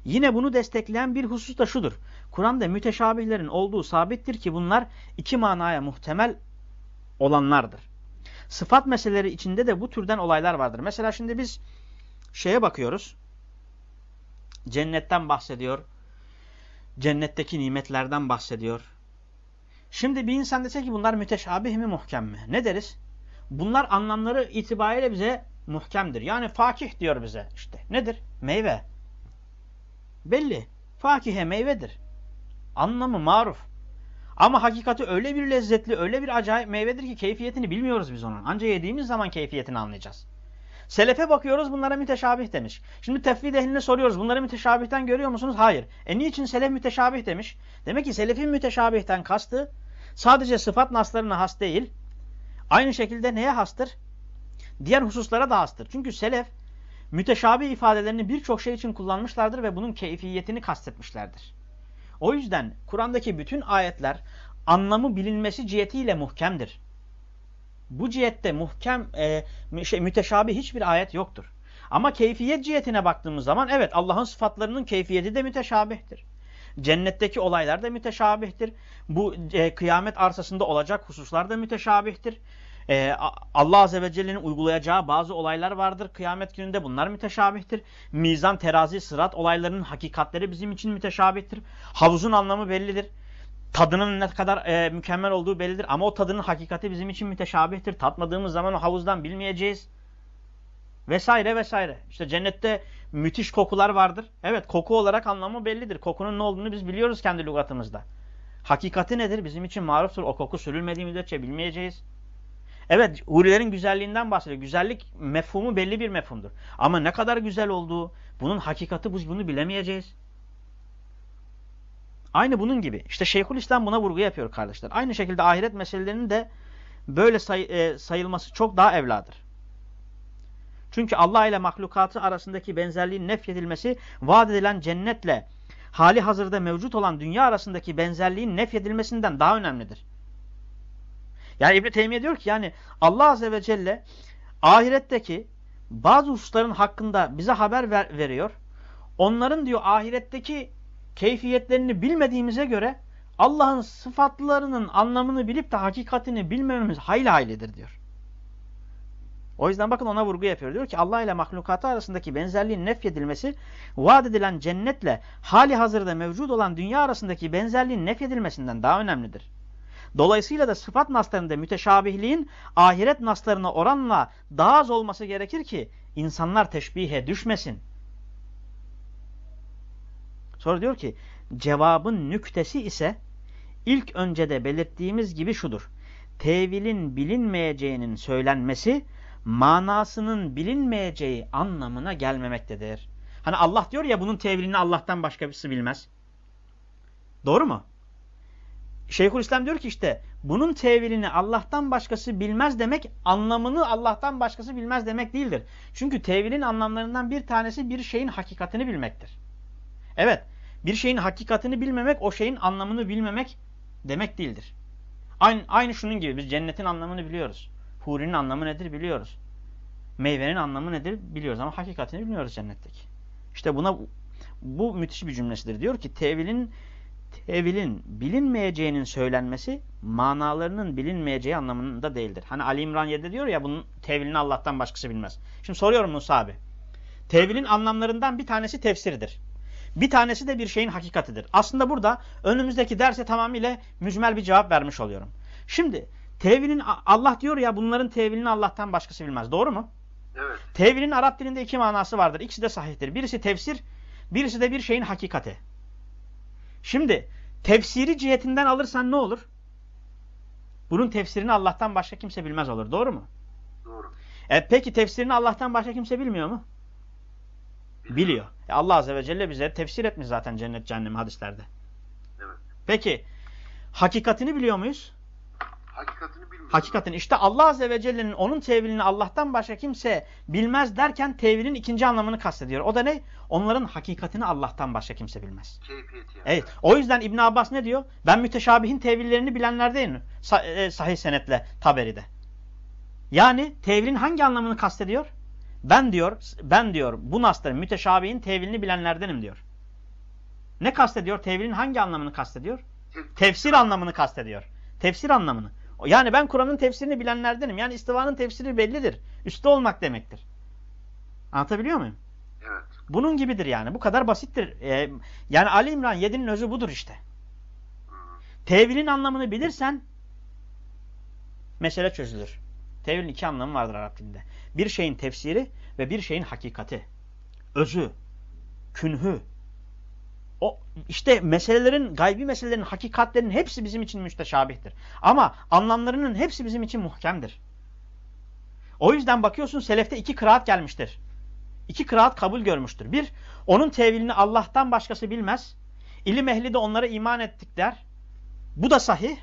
A: Yine bunu destekleyen bir husus da şudur. Kur'an'da müteşabihlerin olduğu sabittir ki bunlar iki manaya muhtemel olanlardır. Sıfat meseleleri içinde de bu türden olaylar vardır. Mesela şimdi biz şeye bakıyoruz. Cennetten bahsediyor. Cennetteki nimetlerden bahsediyor. Şimdi bir insan dese ki bunlar müteşabih mi muhkem mi? Ne deriz? Bunlar anlamları itibariyle bize muhkemdir. Yani fakih diyor bize işte. Nedir? Meyve. Belli. Fakihe meyvedir. Anlamı maruf. Ama hakikati öyle bir lezzetli, öyle bir acayip meyvedir ki keyfiyetini bilmiyoruz biz onun. Ancak yediğimiz zaman keyfiyetini anlayacağız. Selefe bakıyoruz bunlara müteşabih demiş. Şimdi tefvid ehline soruyoruz bunları müteşabihten görüyor musunuz? Hayır. E niçin selef müteşabih demiş? Demek ki selefin müteşabihten kastı sadece sıfat naslarına has değil. Aynı şekilde neye hastır? Diğer hususlara da hastır. Çünkü selef müteşabih ifadelerini birçok şey için kullanmışlardır ve bunun keyfiyetini kastetmişlerdir. O yüzden Kur'an'daki bütün ayetler anlamı bilinmesi cihetiyle muhkemdir. Bu cihette muhkem, e, şey, müteşabih hiçbir ayet yoktur. Ama keyfiyet cihetine baktığımız zaman evet Allah'ın sıfatlarının keyfiyeti de müteşabihtir. Cennetteki olaylar da müteşabihtir. Bu e, kıyamet arsasında olacak hususlar da müteşabihtir. E, Allah Azze ve Celle'nin uygulayacağı bazı olaylar vardır kıyamet gününde. Bunlar müteşabihtir. Mizan, terazi, sırat olaylarının hakikatleri bizim için müteşabihtir. Havuzun anlamı bellidir. Tadının ne kadar e, mükemmel olduğu bellidir. Ama o tadının hakikati bizim için müteşabihtir. Tatmadığımız zaman o havuzdan bilmeyeceğiz. Vesaire vesaire. İşte cennette müthiş kokular vardır. Evet koku olarak anlamı bellidir. Kokunun ne olduğunu biz biliyoruz kendi lügatımızda. Hakikati nedir? Bizim için maruftur. O koku sürülmediği müddetçe bilmeyeceğiz. Evet hurilerin güzelliğinden bahsediyor. Güzellik mefhumu belli bir mefhumdur. Ama ne kadar güzel olduğu, bunun hakikati biz bunu bilemeyeceğiz. Aynı bunun gibi. İşte Şeyhülislam buna vurgu yapıyor kardeşler. Aynı şekilde ahiret meselelerinin de böyle say e, sayılması çok daha evladır. Çünkü Allah ile mahlukatı arasındaki benzerliğin nefyedilmesi vaat edilen cennetle hali hazırda mevcut olan dünya arasındaki benzerliğin nefyedilmesinden daha önemlidir. Yani İbn Teymiye diyor ki yani Allah Azze ve Celle ahiretteki bazı hususların hakkında bize haber ver, veriyor. Onların diyor ahiretteki keyfiyetlerini bilmediğimize göre Allah'ın sıfatlarının anlamını bilip de hakikatini bilmememiz hayli haylidir diyor. O yüzden bakın ona vurgu yapıyor. Diyor ki Allah ile mahlukatı arasındaki benzerliğin nefyedilmesi vaat edilen cennetle hali hazırda mevcut olan dünya arasındaki benzerliğin nefyedilmesinden daha önemlidir. Dolayısıyla da sıfat naslarında müteşabihliğin ahiret naslarına oranla daha az olması gerekir ki insanlar teşbihe düşmesin. Sonra diyor ki cevabın nüktesi ise ilk öncede belirttiğimiz gibi şudur. Tevilin bilinmeyeceğinin söylenmesi manasının bilinmeyeceği anlamına gelmemektedir. Hani Allah diyor ya bunun tevilini Allah'tan başkası bilmez. Doğru mu? Şeyhülislam diyor ki işte bunun tevilini Allah'tan başkası bilmez demek anlamını Allah'tan başkası bilmez demek değildir. Çünkü tevilin anlamlarından bir tanesi bir şeyin hakikatini bilmektir. Evet bir şeyin hakikatini bilmemek o şeyin anlamını bilmemek demek değildir. Aynı, aynı şunun gibi biz cennetin anlamını biliyoruz. Huri'nin anlamı nedir biliyoruz. Meyvenin anlamı nedir biliyoruz ama hakikatini bilmiyoruz cennetteki. İşte buna bu müthiş bir cümlesidir. Diyor ki tevilin tevilin bilinmeyeceğinin söylenmesi manalarının bilinmeyeceği anlamında değildir. Hani Ali İmran 7'de diyor ya bunun tevilini Allah'tan başkası bilmez. Şimdi soruyorum Musa abi. Tevilin anlamlarından bir tanesi tefsirdir. Bir tanesi de bir şeyin hakikatidir. Aslında burada önümüzdeki derse tamamıyla mücmel bir cevap vermiş oluyorum. Şimdi tevilin Allah diyor ya bunların tevilini Allah'tan başkası bilmez. Doğru mu?
B: Evet.
A: Tevilin Arap dilinde iki manası vardır. İkisi de sahihtir. Birisi tefsir, birisi de bir şeyin hakikati. Şimdi tefsiri cihetinden alırsan ne olur? Bunun tefsirini Allah'tan başka kimse bilmez olur. Doğru mu?
B: Doğru.
A: E, peki tefsirini Allah'tan başka kimse bilmiyor mu? Biliyor. E, Allah Azze ve Celle bize tefsir etmiş zaten cennet cehennem hadislerde.
B: Evet.
A: Peki hakikatini biliyor muyuz?
B: Hakikatini
A: Hakikatini. İşte Allah Azze ve Celle'nin onun tevilini Allah'tan başka kimse bilmez derken tevilin ikinci anlamını kastediyor. O da ne? Onların hakikatini Allah'tan başka kimse bilmez. Evet. O yüzden İbn Abbas ne diyor? Ben müteşabihin tevillerini bilenlerdeyim. Sa e, sahih senetle Taberi'de. Yani tevilin hangi anlamını kastediyor? Ben diyor, ben diyor bu nasların müteşabihin tevilini bilenlerdenim diyor. Ne kastediyor? Tevilin hangi anlamını kastediyor? Tefsir anlamını kastediyor. Tefsir anlamını. Yani ben Kur'an'ın tefsirini bilenlerdenim. Yani istivanın tefsiri bellidir. Üstte olmak demektir. Anlatabiliyor muyum?
B: Evet.
A: Bunun gibidir yani. Bu kadar basittir. Ee, yani Ali İmran 7'nin özü budur işte. Tevilin anlamını bilirsen mesele çözülür. Tevilin iki anlamı vardır Arap dilinde. Bir şeyin tefsiri ve bir şeyin hakikati. Özü, künhü. O işte meselelerin, gaybi meselelerin, hakikatlerin hepsi bizim için müsteşabihtir. Ama anlamlarının hepsi bizim için muhkemdir. O yüzden bakıyorsun selefte iki kıraat gelmiştir. İki kıraat kabul görmüştür. Bir, onun tevilini Allah'tan başkası bilmez. İlim ehli de onlara iman ettik der. Bu da sahih.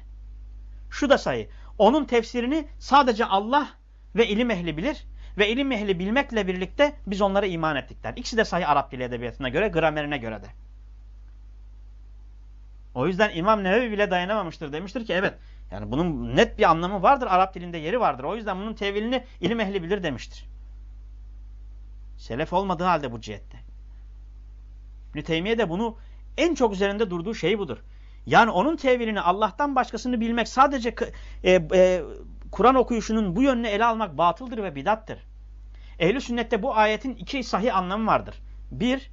A: Şu da sahih. Onun tefsirini sadece Allah ve ilim ehli bilir. Ve ilim ehli bilmekle birlikte biz onlara iman ettik der. İkisi de sahih Arap dili edebiyatına göre, gramerine göre de. O yüzden İmam Nevevi bile dayanamamıştır. Demiştir ki evet yani bunun net bir anlamı vardır. Arap dilinde yeri vardır. O yüzden bunun tevilini ilim ehli bilir demiştir. Selef olmadığı halde bu cihette. İbn-i de bunu en çok üzerinde durduğu şey budur. Yani onun tevilini Allah'tan başkasını bilmek sadece e, e, Kur'an okuyuşunun bu yönünü ele almak batıldır ve bidattır. Ehli sünnette bu ayetin iki sahih anlamı vardır. Bir,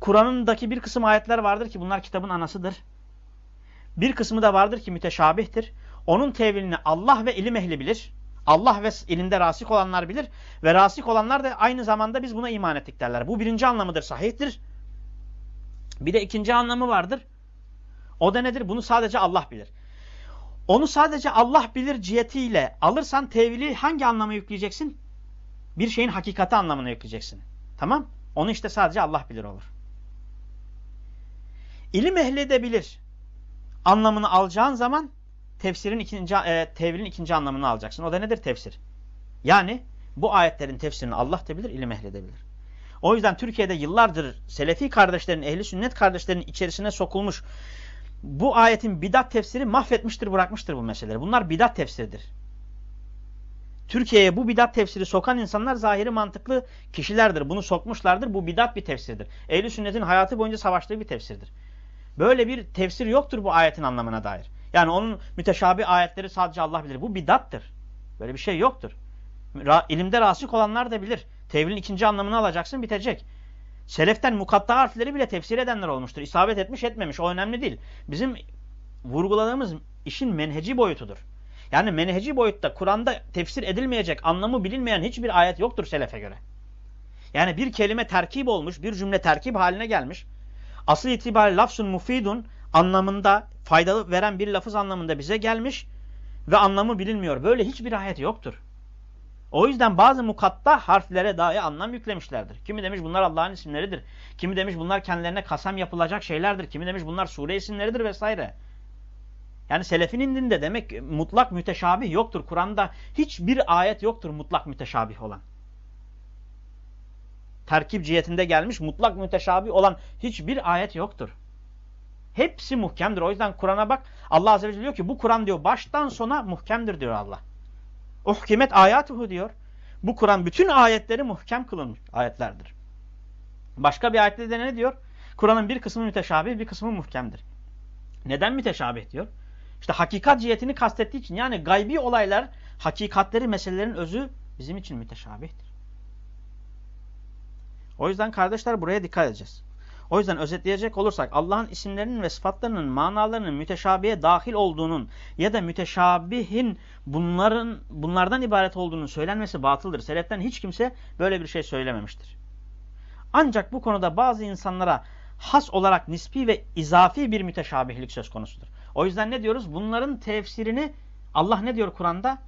A: Kur'an'ındaki bir kısım ayetler vardır ki bunlar kitabın anasıdır. Bir kısmı da vardır ki müteşabihtir. Onun tevilini Allah ve ilim ehli bilir. Allah ve ilinde rasik olanlar bilir. Ve rasik olanlar da aynı zamanda biz buna iman ettik derler. Bu birinci anlamıdır, sahihtir. Bir de ikinci anlamı vardır. O da nedir? Bunu sadece Allah bilir. Onu sadece Allah bilir cihetiyle alırsan tevili hangi anlama yükleyeceksin? Bir şeyin hakikati anlamına yükleyeceksin. Tamam? Onu işte sadece Allah bilir olur. İlim ehli de bilir. Anlamını alacağın zaman tefsirin ikinci, e, tevilin ikinci anlamını alacaksın. O da nedir? Tefsir. Yani bu ayetlerin tefsirini Allah da bilir, ilim ehli de bilir. O yüzden Türkiye'de yıllardır Selefi kardeşlerin, ehli sünnet kardeşlerin içerisine sokulmuş bu ayetin bidat tefsiri mahvetmiştir, bırakmıştır bu meseleleri. Bunlar bidat tefsiridir. Türkiye'ye bu bidat tefsiri sokan insanlar zahiri mantıklı kişilerdir. Bunu sokmuşlardır. Bu bidat bir tefsirdir. Ehli sünnetin hayatı boyunca savaştığı bir tefsirdir. Böyle bir tefsir yoktur bu ayetin anlamına dair. Yani onun müteşabi ayetleri sadece Allah bilir. Bu bidattır. Böyle bir şey yoktur. Ra ilimde rasik olanlar da bilir. Tevilin ikinci anlamını alacaksın bitecek. Seleften mukatta harfleri bile tefsir edenler olmuştur. İsabet etmiş etmemiş o önemli değil. Bizim vurguladığımız işin menheci boyutudur. Yani menheci boyutta Kur'an'da tefsir edilmeyecek, anlamı bilinmeyen hiçbir ayet yoktur selefe göre. Yani bir kelime terkip olmuş, bir cümle terkip haline gelmiş. Asıl itibariyle lafzun mufidun anlamında, faydalı veren bir lafız anlamında bize gelmiş ve anlamı bilinmiyor. Böyle hiçbir ayet yoktur. O yüzden bazı mukatta harflere dahi anlam yüklemişlerdir. Kimi demiş bunlar Allah'ın isimleridir. Kimi demiş bunlar kendilerine kasam yapılacak şeylerdir. Kimi demiş bunlar sure isimleridir vesaire. Yani selefin indinde demek mutlak müteşabih yoktur. Kur'an'da hiçbir ayet yoktur mutlak müteşabih olan. Terkip cihetinde gelmiş mutlak müteşabih olan hiçbir ayet yoktur. Hepsi muhkemdir. O yüzden Kur'an'a bak Allah Azze ve Celle diyor ki bu Kur'an diyor baştan sona muhkemdir diyor Allah. Uhkimet ayatuhu diyor. Bu Kur'an bütün ayetleri muhkem kılınmış ayetlerdir. Başka bir ayette de ne diyor? Kur'an'ın bir kısmı müteşabih, bir kısmı muhkemdir. Neden müteşabih diyor? İşte hakikat cihetini kastettiği için yani gaybi olaylar, hakikatleri, meselelerin özü bizim için müteşabihtir. O yüzden kardeşler buraya dikkat edeceğiz. O yüzden özetleyecek olursak Allah'ın isimlerinin ve sıfatlarının manalarının müteşabihe dahil olduğunun ya da müteşabihin bunların bunlardan ibaret olduğunu söylenmesi batıldır. Seleften hiç kimse böyle bir şey söylememiştir. Ancak bu konuda bazı insanlara has olarak nispi ve izafi bir müteşabihlik söz konusudur. O yüzden ne diyoruz? Bunların tefsirini Allah ne diyor Kur'an'da?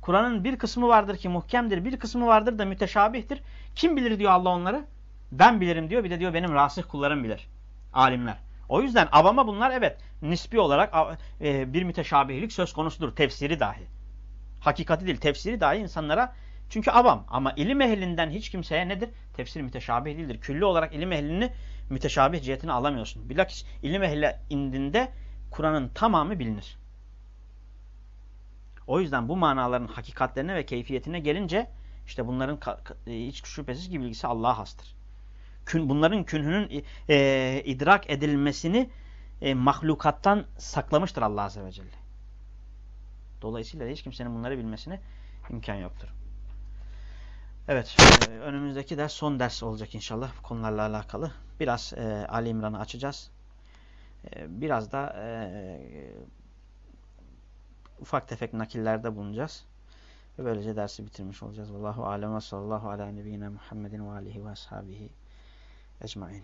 A: Kur'an'ın bir kısmı vardır ki muhkemdir, bir kısmı vardır da müteşabihtir. Kim bilir diyor Allah onları? Ben bilirim diyor. Bir de diyor benim rasih kullarım bilir. Alimler. O yüzden avama bunlar evet nispi olarak e, bir müteşabihlik söz konusudur. Tefsiri dahi. Hakikati değil tefsiri dahi insanlara çünkü avam ama ilim ehlinden hiç kimseye nedir? Tefsir müteşabih değildir. Külli olarak ilim ehlini müteşabih cihetine alamıyorsun. Bilakis ilim ehli indinde Kur'an'ın tamamı bilinir. O yüzden bu manaların hakikatlerine ve keyfiyetine gelince işte bunların hiç şüphesiz ki bilgisi Allah'a hastır bunların künhünün e, idrak edilmesini e, mahlukattan saklamıştır Allah Azze ve Celle. Dolayısıyla hiç kimsenin bunları bilmesine imkan yoktur. Evet, e, önümüzdeki ders son ders olacak inşallah bu konularla alakalı. Biraz e, Ali İmran'ı açacağız. E, biraz da e, ufak tefek nakillerde bulunacağız. Ve böylece dersi bitirmiş olacağız. Vallahu alem ve sallallahu ala nebiyyina Muhammedin ve alihi ve ashabihi أجمعين.